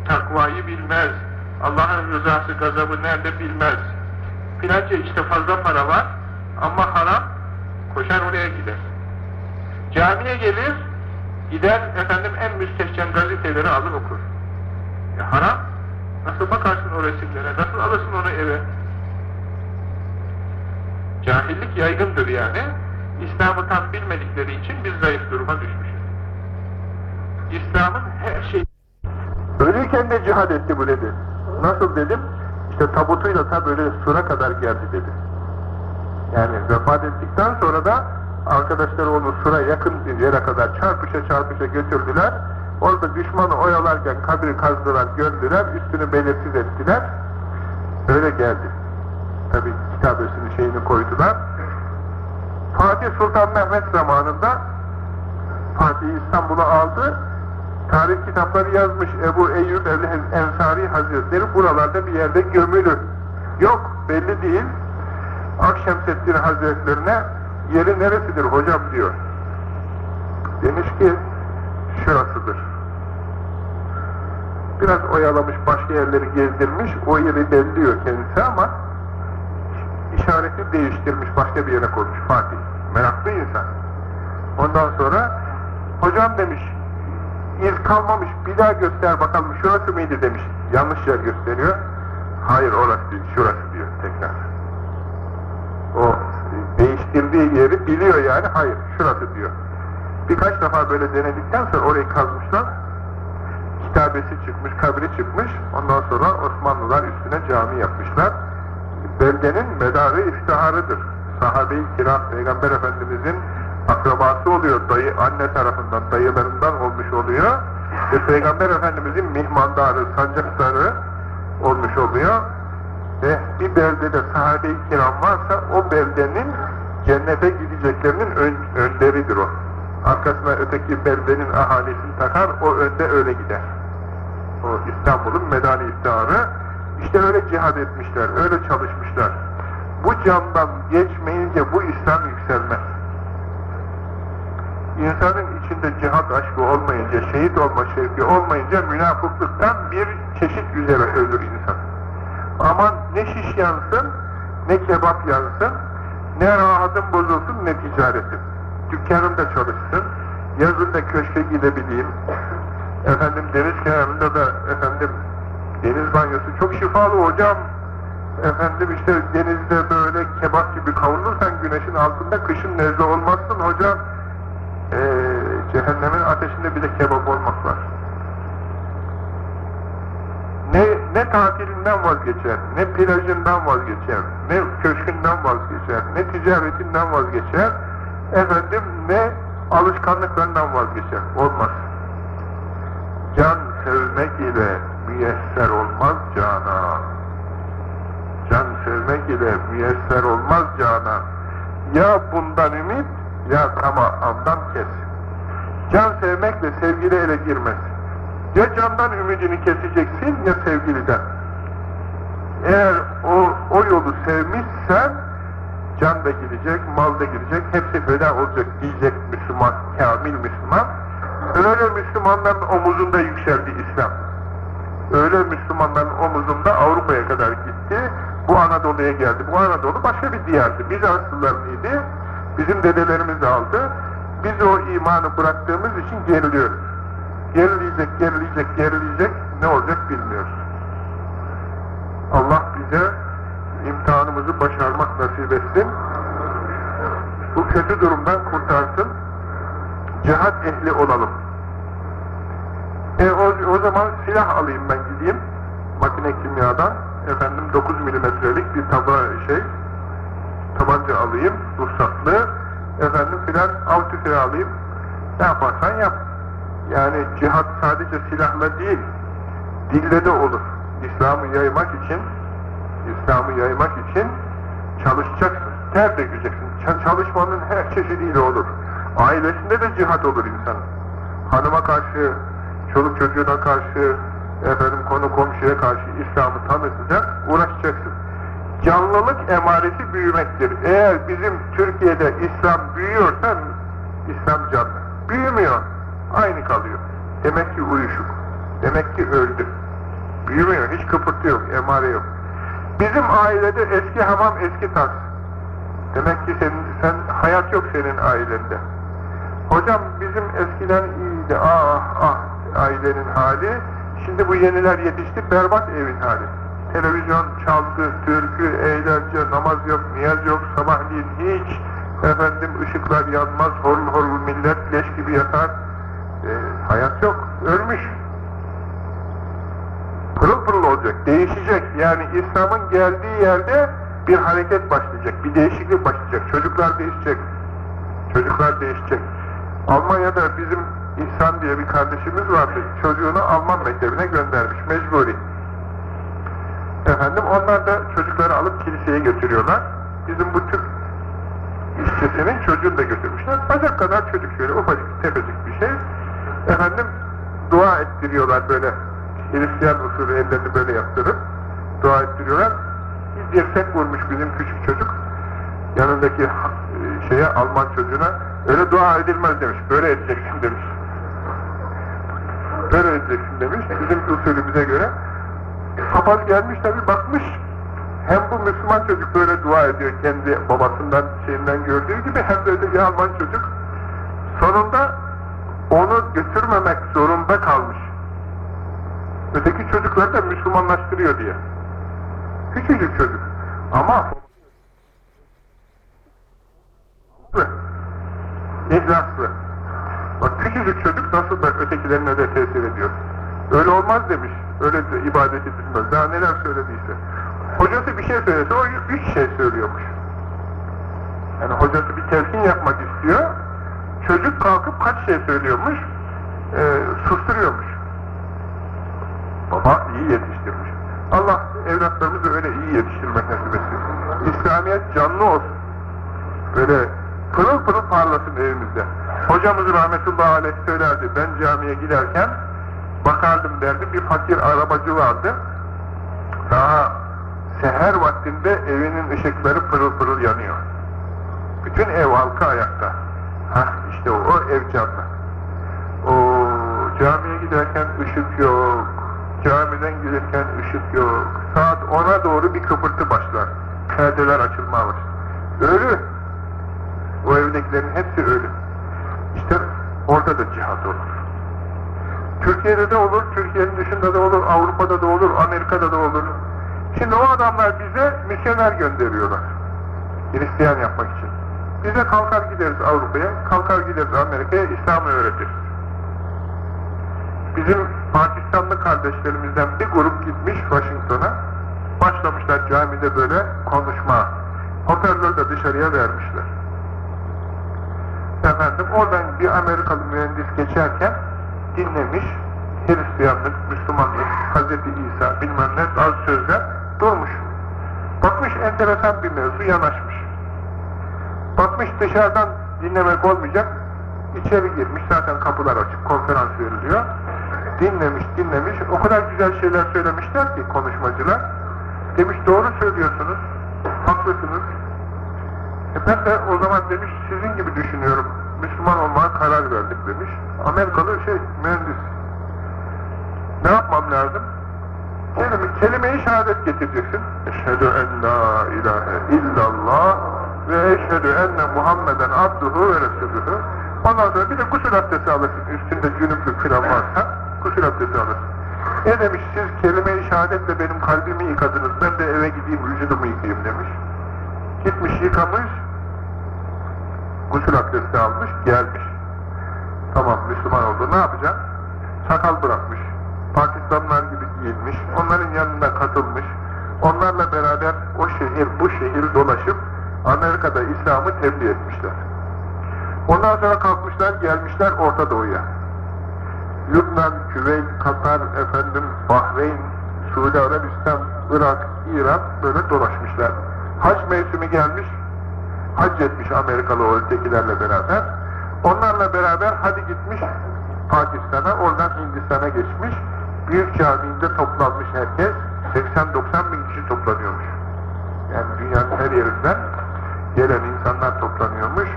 takvayı bilmez, Allah'ın rızası, gazabı nerede bilmez. Filanca işte fazla para var ama haram, koşar oraya gider. Camiye gelir, gider efendim en müstehcen gazeteleri alır okur. E haram, nasıl bakarsın o resimlere, nasıl alırsın onu eve? Cahillik yaygındır yani. İslam'ı tam bilmedikleri için biz zayıf duruma düşmüşüz. İslam'ın her şey Ölürken de cihad etti bu dedi. Nasıl dedim? İşte tabutuyla ta böyle sıra kadar geldi dedi. Yani vefat ettikten sonra da arkadaşları onu sıra yakın yere kadar çarpışa çarpışa götürdüler. Orada düşmanı oyalarken kabri kazdılar, gördüler, üstünü belirsiz ettiler. Öyle geldi. Tabi kitabesinin şeyini koydular. Fatih Sultan Mehmet zamanında Fatih İstanbul'u aldı, tarih kitapları yazmış Ebu Eyyub el-Ensari Hazretleri buralarda bir yerde gömülü. Yok belli değil. Akşemseddin Hazretlerine yeri neresidir hocam diyor. Demiş ki şurasıdır. Biraz oyalamış başka yerleri gezdirmiş o yeri belliyor kendisi ama işareti değiştirmiş başka bir yere koymuş Fatih. Meraklı insan. Ondan sonra hocam demiş iz kalmamış bir daha göster bakalım şurası mıydı demiş. Yanlış yer gösteriyor. Hayır orası değil şurası diyor tekrar. O değiştirdiği yeri biliyor yani hayır şurası diyor. Birkaç defa böyle denedikten sonra orayı kazmışlar. Kitabesi çıkmış, kabri çıkmış. Ondan sonra Osmanlılar üstüne cami yapmışlar. Beldenin medarı iftiharıdır. Sahabe-i kiram Peygamber Efendimizin akrabası oluyor. Dayı, anne tarafından, dayılarından olmuş oluyor. Ve Peygamber Efendimizin mihmandarı, sancaktarı olmuş oluyor. Ve bir beldede sahabe-i kiram varsa o beldenin cennete gideceklerinin ön, önderidir o. Arkasına öteki beldenin ahalisini takar, o önde öyle gider. O İstanbul'un medani iftiharı. İşte öyle cihad etmişler, öyle çalışmışlar. Bu camdan geçmeyince bu İslam yükselmez. İnsanın içinde cihat aşkı olmayınca, şehit olma şevki olmayınca münafıklıktan bir çeşit üzere ölür insan. Aman ne şiş yansın, ne kebap yansın, ne rahatın bozulsun, ne ticaretin. Dükkanımda çalışsın, yazın da köşke gidebileyim, efendim deniz kenarında da efendim deniz banyosu çok şifalı hocam, efendim işte denizde böyle kebap gibi kavrulursan güneşin altında kışın nezle olmazsın hocam, ee, cehennemin ateşinde bir de kebap olmak var. Ne, ne tatilinden vazgeçer, ne plajından vazgeçer, ne köşkünden vazgeçer, ne ticaretinden vazgeçer, efendim ne alışkanlıklarından vazgeçer. Olmaz. Sevmek ile müyesser olmaz cana. Can sevmek ile müyesser olmaz cana. Ya bundan ümit, ya tamamdan kes. Can sevmekle sevgili ele girmez. Ya candan ümidini keseceksin ya sevgiliden. Eğer o, o yolu sevmişsen can da gidecek, mal da gidecek, hepsi feda olacak diyecek Müslüman, kamil Müslüman. Öyle Müslümanların omuzunda yükseldi İslam. Öyle Müslümanların omuzunda Avrupa'ya kadar gitti. Bu Anadolu'ya geldi. Bu Anadolu başka bir diyardı. Bizanslılarıydı. Bizim dedelerimiz aldı. Biz o imanı bıraktığımız için geriliyoruz. Gerileyecek, gerileyecek, gerileyecek ne olacak bilmiyoruz. Allah bize imtihanımızı başarmak nasip etsin. Bu kötü durumdan kurtarsın. Cihat ehli olalım. E o, o zaman silah alayım ben gideyim. Makine kimyadan. Efendim 9 milimetrelik bir taba şey tabanca alayım, ruhsatlı, efendim filan av tüfeği alayım, ne yaparsan yap. Yani cihat sadece silahla değil, dille de olur. İslam'ı yaymak için, İslam'ı yaymak için çalışacaksın, ter dökeceksin. Çalışmanın her çeşidiyle olur. Ailesinde de cihat olur insanın. Hanıma karşı, çoluk çocuğuna karşı, efendim konu komşuya karşı İslam'ı tanıtacak, uğraşacaksın canlılık emaresi büyümektir. Eğer bizim Türkiye'de İslam büyüyorsa İslam canlı. Büyümüyor. Aynı kalıyor. Demek ki uyuşuk. Demek ki öldü. Büyümüyor. Hiç kıpırtı yok. Emare yok. Bizim ailede eski hamam eski tas. Demek ki senin, sen, hayat yok senin ailende. Hocam bizim eskiden iyiydi. Ah ah ailenin hali. Şimdi bu yeniler yetişti. Berbat evin hali televizyon çaldı, türkü, eğlence, namaz yok, niyaz yok, sabahleyin hiç efendim ışıklar yanmaz, horul horul millet leş gibi yatar. E, hayat yok, ölmüş. Pırıl pırıl olacak, değişecek. Yani İslam'ın geldiği yerde bir hareket başlayacak, bir değişiklik başlayacak. Çocuklar değişecek. Çocuklar değişecek. Almanya'da bizim İhsan diye bir kardeşimiz vardı. Çocuğunu Alman mektebine göndermiş, mecburi. Efendim onlar da çocukları alıp kiliseye götürüyorlar. Bizim bu Türk işçisinin çocuğunu da götürmüşler. Bacak kadar çocuk şöyle ufacık tepecik bir şey. Efendim dua ettiriyorlar böyle Hristiyan usulü ellerini böyle yaptırıp dua ettiriyorlar. Bir dirsek vurmuş bizim küçük çocuk. yanındaki e, şeye Alman çocuğuna öyle dua edilmez demiş. Böyle edeceksin demiş. Böyle edeceksin demiş. Bizim usulümüze göre. Papaz gelmiş tabi bakmış. Hem bu Müslüman çocuk böyle dua ediyor kendi babasından şeyinden gördüğü gibi hem de öteki Alman çocuk sonunda onu götürmemek zorunda kalmış. Öteki çocukları da Müslümanlaştırıyor diye. Küçücük çocuk. Ama ihlaslı. Küçücük çocuk nasıl da ötekilerine de tesir ediyor. Öyle olmaz demiş. Öyle de ibadet edilmez. Daha neler söylediyse. Hocası bir şey söylese o üç şey söylüyormuş. Yani hocası bir telkin yapmak istiyor. Çocuk kalkıp kaç şey söylüyormuş. E, susturuyormuş. Baba iyi yetiştirmiş. Allah evlatlarımızı öyle iyi yetiştirmek nasip etsin. İslamiyet canlı olsun. Böyle pırıl pırıl parlasın evimizde. Hocamız rahmetullahi aleyh söylerdi. Ben camiye giderken bakardım derdi. Bir fakir arabacı vardı. Daha seher vaktinde evinin ışıkları pırıl pırıl yanıyor. Bütün ev halkı ayakta. Hah işte o, o ev canlı. O camiye giderken ışık yok. Camiden gelirken ışık yok. Saat 10'a doğru bir kıpırtı başlar. Perdeler açılmaya. Ölü. O evdekilerin hepsi ölü. İşte orada da cihat olur. Türkiye'de de olur, Türkiye'nin dışında da olur, Avrupa'da da olur, Amerika'da da olur. Şimdi o adamlar bize misyoner gönderiyorlar. Hristiyan yapmak için. Bize kalkar gideriz Avrupa'ya, kalkar gideriz Amerika'ya, İslam'ı öğretir. Bizim Pakistanlı kardeşlerimizden bir grup gitmiş Washington'a, başlamışlar camide böyle konuşma. Hoparlörü de dışarıya vermişler. Efendim oradan bir Amerikalı mühendis geçerken dinlemiş, Hristiyanlık, Müslümanlık, Hz. İsa bilmem ne az sözler durmuş. Bakmış enteresan bir mevzu yanaşmış. Bakmış dışarıdan dinlemek olmayacak, içeri girmiş zaten kapılar açık, konferans veriliyor. Dinlemiş, dinlemiş, o kadar güzel şeyler söylemişler ki konuşmacılar. Demiş doğru söylüyorsunuz, haklısınız. E ben de o zaman demiş sizin gibi düşünüyorum, Müslüman olmaya karar verdik demiş. Amerikalı şey, mühendis. Ne yapmam lazım? Kelime, kelime-i şehadet getireceksin. Eşhedü en la ilahe illallah ve eşhedü enne Muhammeden abduhu ve resulühü. Ondan sonra bir de gusül abdesti alırsın. Üstünde cünüplük filan varsa gusül abdesti alırsın. E demiş siz kelime-i şehadetle benim kalbimi yıkadınız. Ben de eve gideyim vücudumu yıkayayım demiş. Gitmiş yıkamış. Gusül abdesti almış gelmiş. Tamam Müslüman oldu. Ne yapacak? Sakal bırakmış. Pakistanlılar gibi giyinmiş. Onların yanında katılmış. Onlarla beraber o şehir bu şehir dolaşıp Amerika'da İslam'ı tebliğ etmişler. Ondan sonra kalkmışlar gelmişler Orta Doğu'ya. Lübnan, Küveyt, Katar, efendim, Bahreyn, Suudi Arabistan, Irak, İran böyle dolaşmışlar. Hac mevsimi gelmiş, hac etmiş Amerikalı o beraber. Onlarla beraber hadi gitmiş Pakistan'a, oradan Hindistan'a geçmiş. Büyük caminde toplanmış herkes. 80-90 bin kişi toplanıyormuş. Yani dünyanın her yerinden gelen insanlar toplanıyormuş.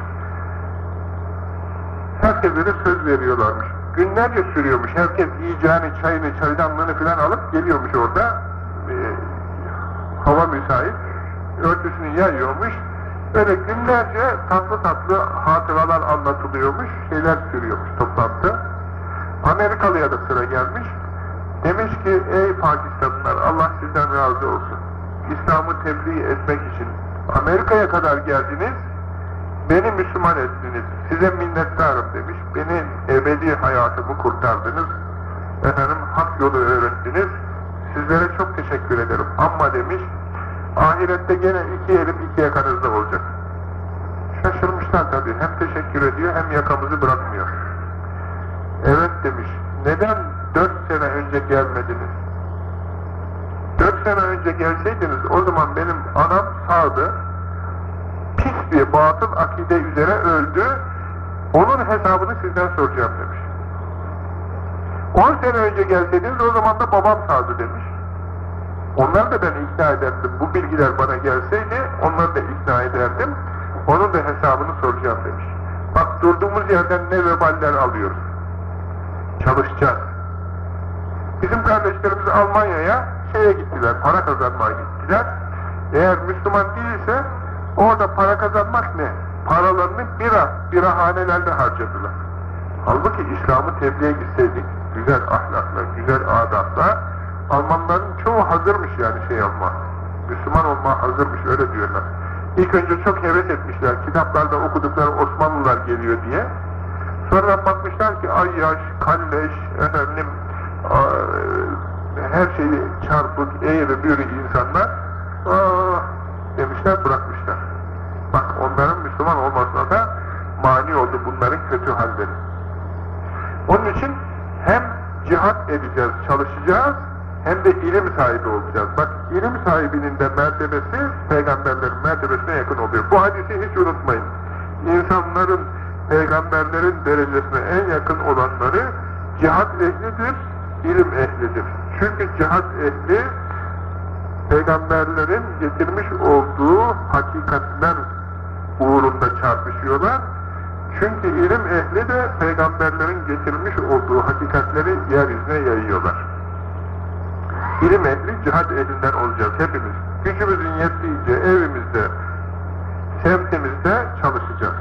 Herkese de söz veriyorlarmış. Günlerce sürüyormuş. Herkes yiyeceğini, çayını, çaydanlığını falan alıp geliyormuş orada. Ee, hava müsait. Örtüsünü yayıyormuş. Böyle günlerce tatlı tatlı hatıralar anlatılıyormuş. Şeyler sürüyormuş toplantı. Amerikalıya da sıra gelmiş. Demiş ki ey Pakistanlılar Allah sizden razı olsun. İslam'ı tebliğ etmek için Amerika'ya kadar geldiniz. Beni Müslüman ettiniz. Size minnettarım demiş. Beni ebedi hayatımı kurtardınız. Efendim hak yolu öğrettiniz. Sizlere çok teşekkür ederim. Ama demiş ahirette gene iki elim iki yakanızda olacak. Şaşırmışlar tabii. Hem teşekkür ediyor hem yakamızı bırakmıyor. Evet demiş. Neden dört sene önce gelmediniz? Dört sene önce gelseydiniz o zaman benim anam sağdı. Pis bir batıl akide üzere öldü. Onun hesabını sizden soracağım demiş. On sene önce gelseydiniz o zaman da babam sağdı demiş. Onları da ben ikna ederdim. Bu bilgiler bana gelseydi onları da ikna ederdim. Onun da hesabını soracağım demiş. Bak durduğumuz yerden ne veballer alıyoruz. Çalışacağız. Bizim kardeşlerimiz Almanya'ya şeye gittiler, para kazanmaya gittiler. Eğer Müslüman değilse orada para kazanmak ne? Paralarını bira, birahanelerde harcadılar. Halbuki İslam'ı tebliğe gitseydik, güzel ahlakla, güzel adapla, Almanların çoğu hazırmış yani şey yapma. Müslüman olma hazırmış öyle diyorlar. İlk önce çok heves etmişler. Kitaplarda okudukları Osmanlılar geliyor diye. Sonra bakmışlar ki ay yaş, kalleş, efendim her şeyi çarpık, eğri büğrü insanlar aa, demişler bırakmışlar. Bak onların Müslüman olmasına da mani oldu bunların kötü halleri. Onun için hem cihat edeceğiz, çalışacağız, hem de ilim sahibi olacağız. Bak ilim sahibinin de mertebesi peygamberlerin mertebesine yakın oluyor. Bu hadisi hiç unutmayın. İnsanların, peygamberlerin derecesine en yakın olanları cihat ehlidir, ilim ehlidir. Çünkü cihat ehli peygamberlerin getirmiş olduğu hakikatler uğrunda çarpışıyorlar. Çünkü ilim ehli de peygamberlerin getirmiş olduğu hakikatleri yeryüzüne yayıyorlar. İlim ehli, cihad elinden olacağız hepimiz. Gücümüzün yettiğince evimizde, semtimizde çalışacağız.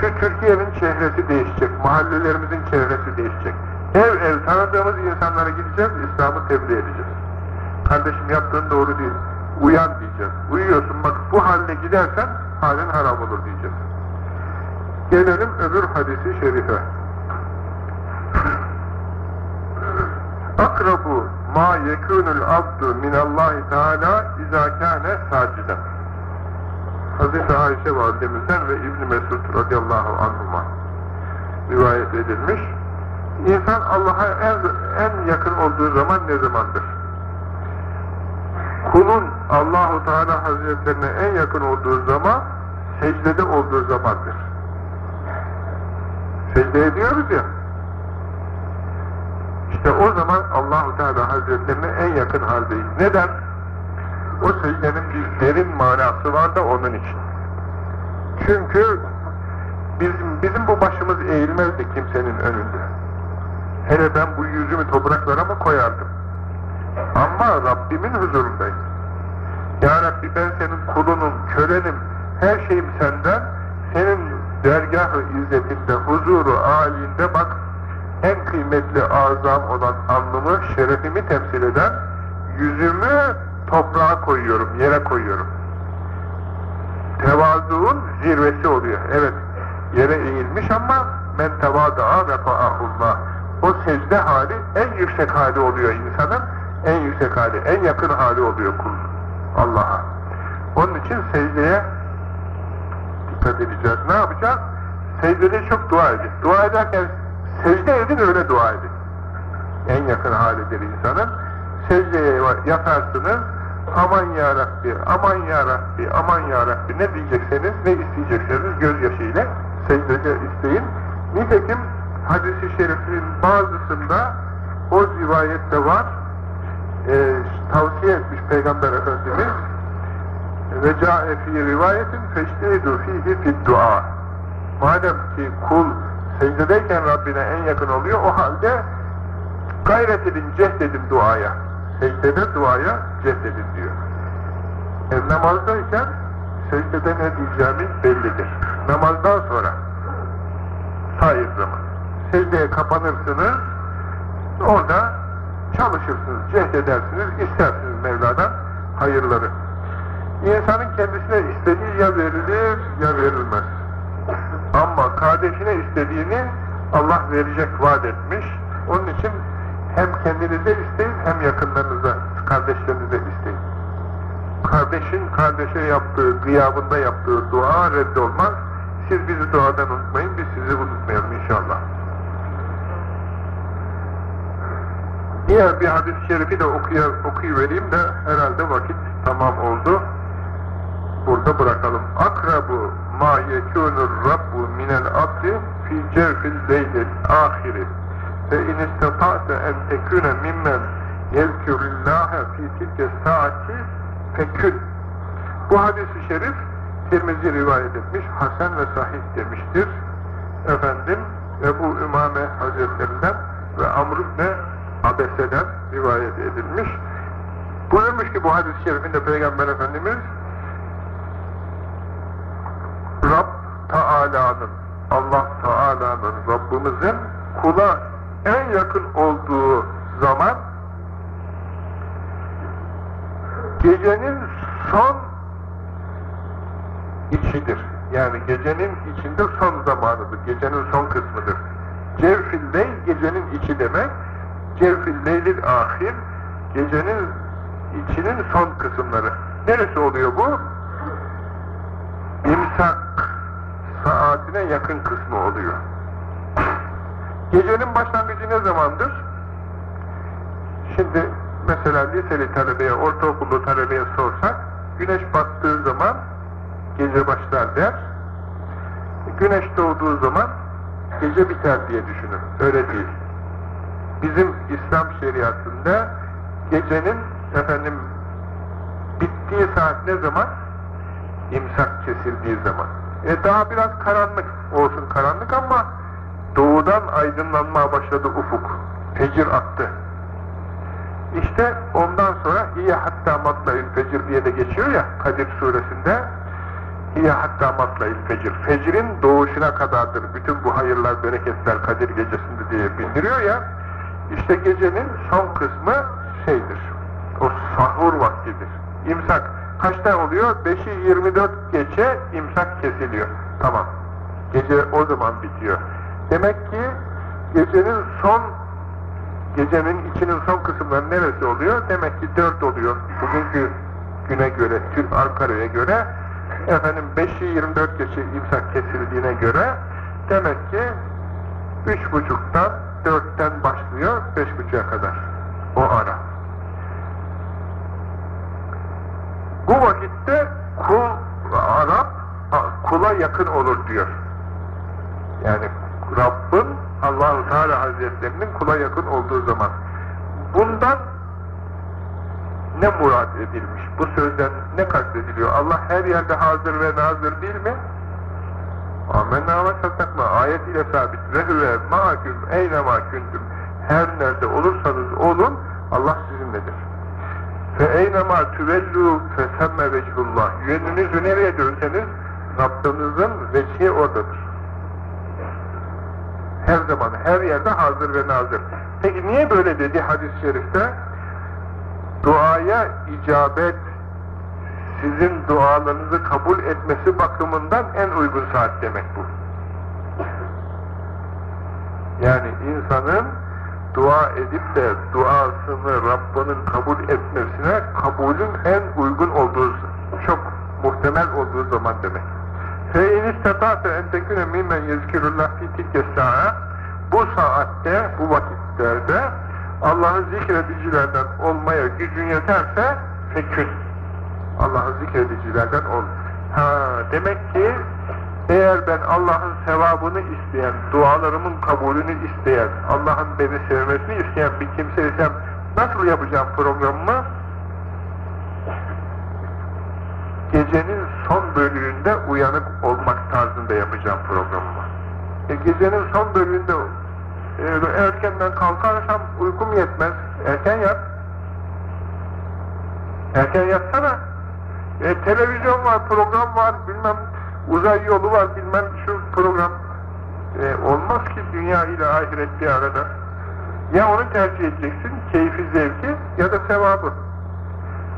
Şu Türkiye'nin çehresi değişecek, mahallelerimizin çehresi değişecek. Ev ev tanıdığımız insanlara gideceğiz, İslam'ı tebliğ edeceğiz. Kardeşim yaptığın doğru değil, uyan diyeceğiz. Uyuyorsun bak bu halde gidersen halin haram olur diyeceğiz. Gelelim öbür hadisi şerife. Akrabu ma yekunul abdu minallahi teala izâ kâne saciden. Hazreti Ayşe validemizden ve İbn Mesud radıyallahu anhuma rivayet edilmiş. İnsan Allah'a en, en yakın olduğu zaman ne zamandır? Kulun Allahu Teala Hazretlerine en yakın olduğu zaman secdede olduğu zamandır. Secde ediyoruz ya. İşte o zaman Allahu Teala Hazretlerine en yakın haldeyiz. Neden? O secdenin bir derin manası var da onun için. Çünkü bizim, bizim bu başımız eğilmezdi kimsenin önünde. Hele ben bu yüzümü topraklara mı koyardım? Ama Rabbimin huzurundayım. Ya Rabbi ben senin kulunum, kölenim, her şeyim senden, senin dergah-ı izzetinde, huzuru âlinde bak, kıymetli azam olan alnımı, şerefimi temsil eden yüzümü toprağa koyuyorum, yere koyuyorum. Tevazuun zirvesi oluyor. Evet, yere eğilmiş ama men tevada'a ve fa'ahullah. O secde hali en yüksek hali oluyor insanın. En yüksek hali, en yakın hali oluyor kul Allah'a. Onun için secdeye dikkat edeceğiz. Ne yapacağız? Secdede çok dua edin. Dua ederken secde edin öyle dua edin. En yakın halidir insanın. Secdeye yatarsınız. Aman ya Rabbi, aman ya Rabbi, aman ya Rabbi ne diyecekseniz, ne isteyecekseniz gözyaşıyla secdede isteyin. Nitekim hadis-i şerifin bazısında o rivayette var, e, tavsiye etmiş Peygamber Efendimiz ve rivayetin feştehidû fîhi fid dua madem ki kul secdedeyken Rabbine en yakın oluyor. O halde gayret edin, cehdedin duaya. Secdede duaya cehdedin diyor. E, namazdayken secdede ne diyeceğimiz bellidir. Namazdan sonra sair zaman. Secdeye kapanırsınız orada çalışırsınız, cehdedersiniz, istersiniz Mevla'dan hayırları. İnsanın kendisine istediği ya verilir ya verilmez. Ama kardeşine istediğini Allah verecek vaat etmiş. Onun için hem kendinize isteyin hem yakınlarınıza, kardeşlerinize isteyin. Kardeşin kardeşe yaptığı, gıyabında yaptığı dua reddolmaz. Siz bizi duadan unutmayın, biz sizi unutmayalım inşallah. Diğer bir hadis-i şerifi de okuyuvereyim de herhalde vakit tamam oldu. Burada bırakalım. Akrabu ma minel abdi fi cevfil leylil ahiri fe in istata'te en tekûne mimmen yezkürül zikrullâhe fî tilke saati fekün. Bu hadis-i şerif Tirmizi rivayet etmiş, Hasan ve Sahih demiştir. Efendim, Ebu Ümame Hazretlerinden ve Amr ibn Abese'den rivayet edilmiş. Buyurmuş ki bu hadis-i şerifinde Peygamber Efendimiz Rab Teala'nın, Allah Teala'nın, Rabbimizin kula en yakın olduğu zaman gecenin son içidir. Yani gecenin içinde son zamanıdır. Gecenin son kısmıdır. Cevfil leyl gecenin içi demek. Cevfil ahir gecenin içinin son kısımları. Neresi oluyor bu? İmsak saatine yakın kısmı oluyor. Gecenin başlangıcı ne zamandır? Şimdi mesela liseli talebeye, ortaokullu talebeye sorsak, güneş battığı zaman gece başlar der. Güneş doğduğu zaman gece biter diye düşünür. Öyle değil. Bizim İslam şeriatında gecenin efendim bittiği saat ne zaman? İmsak kesildiği zaman. E daha biraz karanlık olsun karanlık ama doğudan aydınlanmaya başladı ufuk. Fecir attı. İşte ondan sonra İyi hatta matlayın fecir diye de geçiyor ya Kadir suresinde İyi hatta matlayın fecir. Fecrin doğuşuna kadardır. Bütün bu hayırlar, bereketler Kadir gecesinde diye bildiriyor ya. İşte gecenin son kısmı şeydir. O sahur vaktidir. İmsak. Kaçta oluyor? 5'i 24 geçe imsak kesiliyor. Tamam. Gece o zaman bitiyor. Demek ki gecenin son gecenin içinin son kısımları neresi oluyor? Demek ki 4 oluyor. Bugünkü güne göre, Türk Ankara'ya göre efendim 5'i 24 geçe imsak kesildiğine göre demek ki 3.30'dan 4'ten başlıyor 5.30'a kadar. O ara. Bu vakitte kul, Arap kula yakın olur diyor. Yani Rabbin Allahu Teala Hazretlerinin kula yakın olduğu zaman. Bundan ne murad edilmiş? Bu sözden ne kastediliyor? Allah her yerde hazır ve nazır değil mi? Amenna ve satakma ayet ile sabit ve huve ma'aküm eyne ma'kündüm her nerede olursanız olun Allah sizinledir. Fe eynema tüvellu fesemme vechullah yönünüzü nereye dönseniz Rabbinizin vecihi oradadır. Her zaman, her yerde hazır ve nazır. Peki niye böyle dedi hadis-i şerifte? Duaya icabet, sizin dualarınızı kabul etmesi bakımından en uygun saat demek bu. Yani insanın dua edip de duasını Rabbinin kabul etmesine kabulün en uygun olduğu, çok muhtemel olduğu zaman demek. فَاِنْ اِسْتَطَعْتَ اَنْ تَكُنَ مِمَّنْ يَذْكِرُ اللّٰهِ فِي تِلْكَ Bu saatte, bu vakitlerde Allah'ı zikredicilerden olmaya gücün yeterse fekün. Allah'ı zikredicilerden ol. Ha, demek ki eğer ben Allah'ın sevabını isteyen, dualarımın kabulünü isteyen, Allah'ın beni sevmesini isteyen bir kimseysem nasıl yapacağım programımı? Gecenin son bölümünde uyanık olmak tarzında yapacağım programımı. E, gecenin son bölümünde e, erkenden kalkarsam uykum yetmez. Erken yat. Erken yatsana. E, televizyon var, program var, bilmem uzay yolu var, bilmem şu program. E, olmaz ki dünya ile ahiret bir arada. Ya onu tercih edeceksin, keyfi zevki ya da sevabı.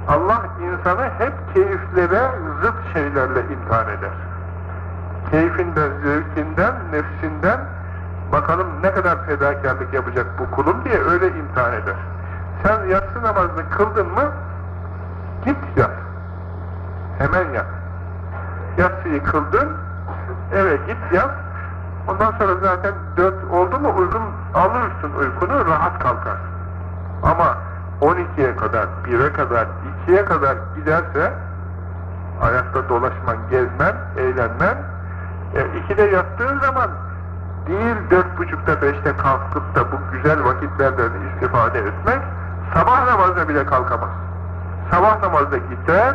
Allah insanı hep keyiflere zıt şeylerle imtihan eder. Keyfinden, zevkinden, nefsinden bakalım ne kadar fedakarlık yapacak bu kulum diye öyle imtihan eder. Sen yatsı namazını kıldın mı git yat. Hemen yat. Yatsıyı kıldın, eve git yat. Ondan sonra zaten dört oldu mu uygun alırsın uykunu, rahat kalkarsın. Ama 12'ye kadar, 1'e kadar, 2'ye kadar giderse ayakta dolaşman, gezmen, eğlenmen e, 2'de yattığın zaman değil dört buçukta beşte kalkıp da bu güzel vakitlerden istifade etmek Sabah namazına bile kalkamaz. Sabah namazda gider,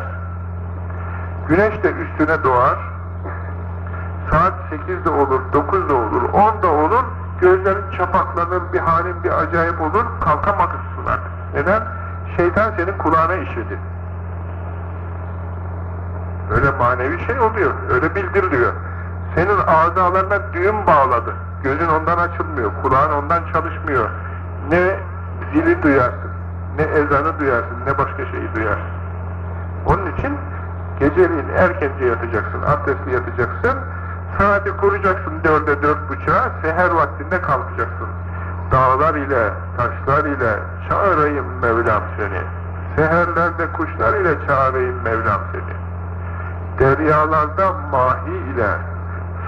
güneş de üstüne doğar, saat 8'de olur, 9'da olur, 10'da olur, gözlerin çapaklanır, bir halin bir acayip olur, kalkamazsın artık. Neden? Şeytan senin kulağına işledi. Öyle manevi şey oluyor, öyle bildiriliyor. Senin azalarına düğüm bağladı. Gözün ondan açılmıyor, kulağın ondan çalışmıyor. Ne zili duyarsın, ne ezanı duyarsın, ne başka şeyi duyarsın. Onun için geceliğin erkence yatacaksın, abdestli yatacaksın, saati kuracaksın dörde dört buçuğa, seher vaktinde kalkacaksın. Dağlar ile, taşlar ile çağırayım Mevlam seni. Seherlerde kuşlar ile çağırayım Mevlam seni. Deryalarda mahi ile,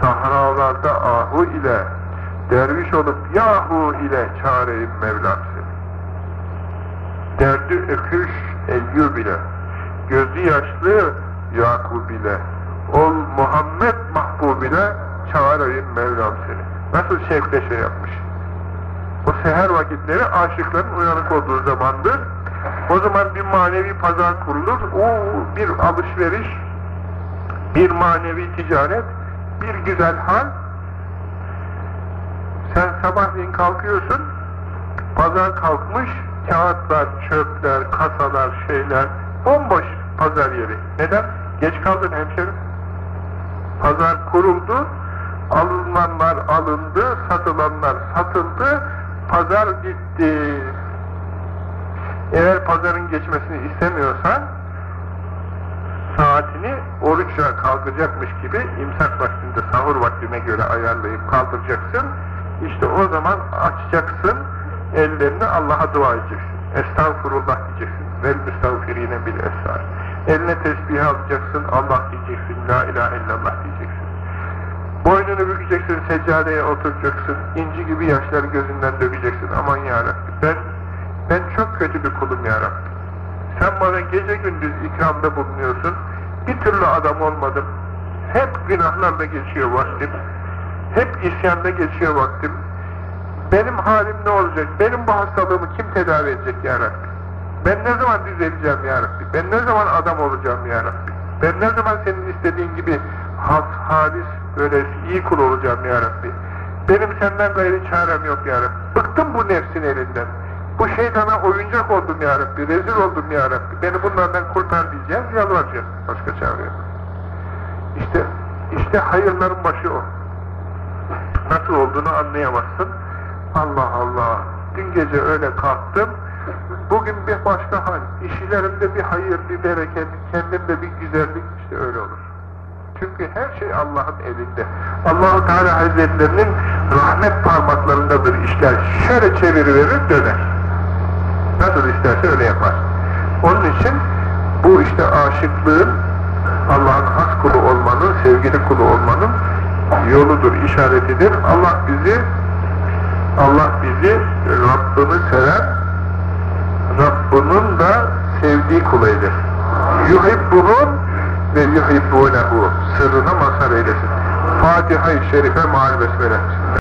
sahralarda ahu ile, derviş olup yahu ile çağırayım Mevlam seni. Derdi öküş Eyyub ile, gözü yaşlı Yakub ile, ol Muhammed mahbub ile çağırayım Mevlam seni. Nasıl şevkle şey yapmış. O seher vakitleri aşıkların uyanık olduğu zamandır. O zaman bir manevi pazar kurulur. O bir alışveriş, bir manevi ticaret, bir güzel hal. Sen sabahleyin kalkıyorsun, pazar kalkmış, kağıtlar, çöpler, kasalar, şeyler, bomboş pazar yeri. Neden? Geç kaldın hemşerim. Pazar kuruldu, alınanlar alındı, satılanlar satıldı, pazar gitti. Eğer pazarın geçmesini istemiyorsan, saatini oruçla kalkacakmış gibi imsak vaktinde sahur vaktine göre ayarlayıp kaldıracaksın. İşte o zaman açacaksın, ellerini Allah'a dua edeceksin. Estağfurullah diyeceksin. Vel müstağfirine bil esrar. Eline tesbih alacaksın, Allah diyeceksin, la ilahe illallah diyeceksin. Boynunu bükeceksin, seccadeye oturacaksın, inci gibi yaşlar gözünden dökeceksin. Aman yarabbi ben, ben çok kötü bir kulum yarabbi. Sen bana gece gündüz ikramda bulunuyorsun, bir türlü adam olmadım. Hep günahlarla geçiyor vaktim. Hep isyanda geçiyor vaktim. Benim halim ne olacak? Benim bu hastalığımı kim tedavi edecek ya Rabbi? Ben ne zaman düzeleceğim ya Rabbi? Ben ne zaman adam olacağım ya Rabbi? Ben ne zaman senin istediğin gibi has, halis, böyle iyi kul olacağım ya Rabbi? Benim senden gayri çarem yok ya Rabbi. Bıktım bu nefsin elinden. Bu şeytana oyuncak oldum ya Rabbi, rezil oldum ya Rabbi. Beni bunlardan kurtar diyeceğiz, yalvaracağız. Başka çare yok. İşte, işte hayırların başı o. Nasıl olduğunu anlayamazsın. Allah Allah. Dün gece öyle kalktım. Bugün bir başka hal. İşlerimde bir hayır, bir bereket, kendimde bir güzellik işte öyle olur. Çünkü her şey Allah'ın elinde. Allahu Teala Hazretlerinin rahmet parmaklarındadır işler. Şöyle çeviriverir döner. Nasıl isterse öyle yapar. Onun için bu işte aşıklığın Allah'ın has kulu olmanın, sevgili kulu olmanın yoludur, işaretidir. Allah bizi Allah bizi Rabbini seven Rabbinin da sevdiği kul eylesin. Yuhibbuhum ve yuhibbunehu sırrına mazhar eylesin. Fatiha-i Şerife maal besmele.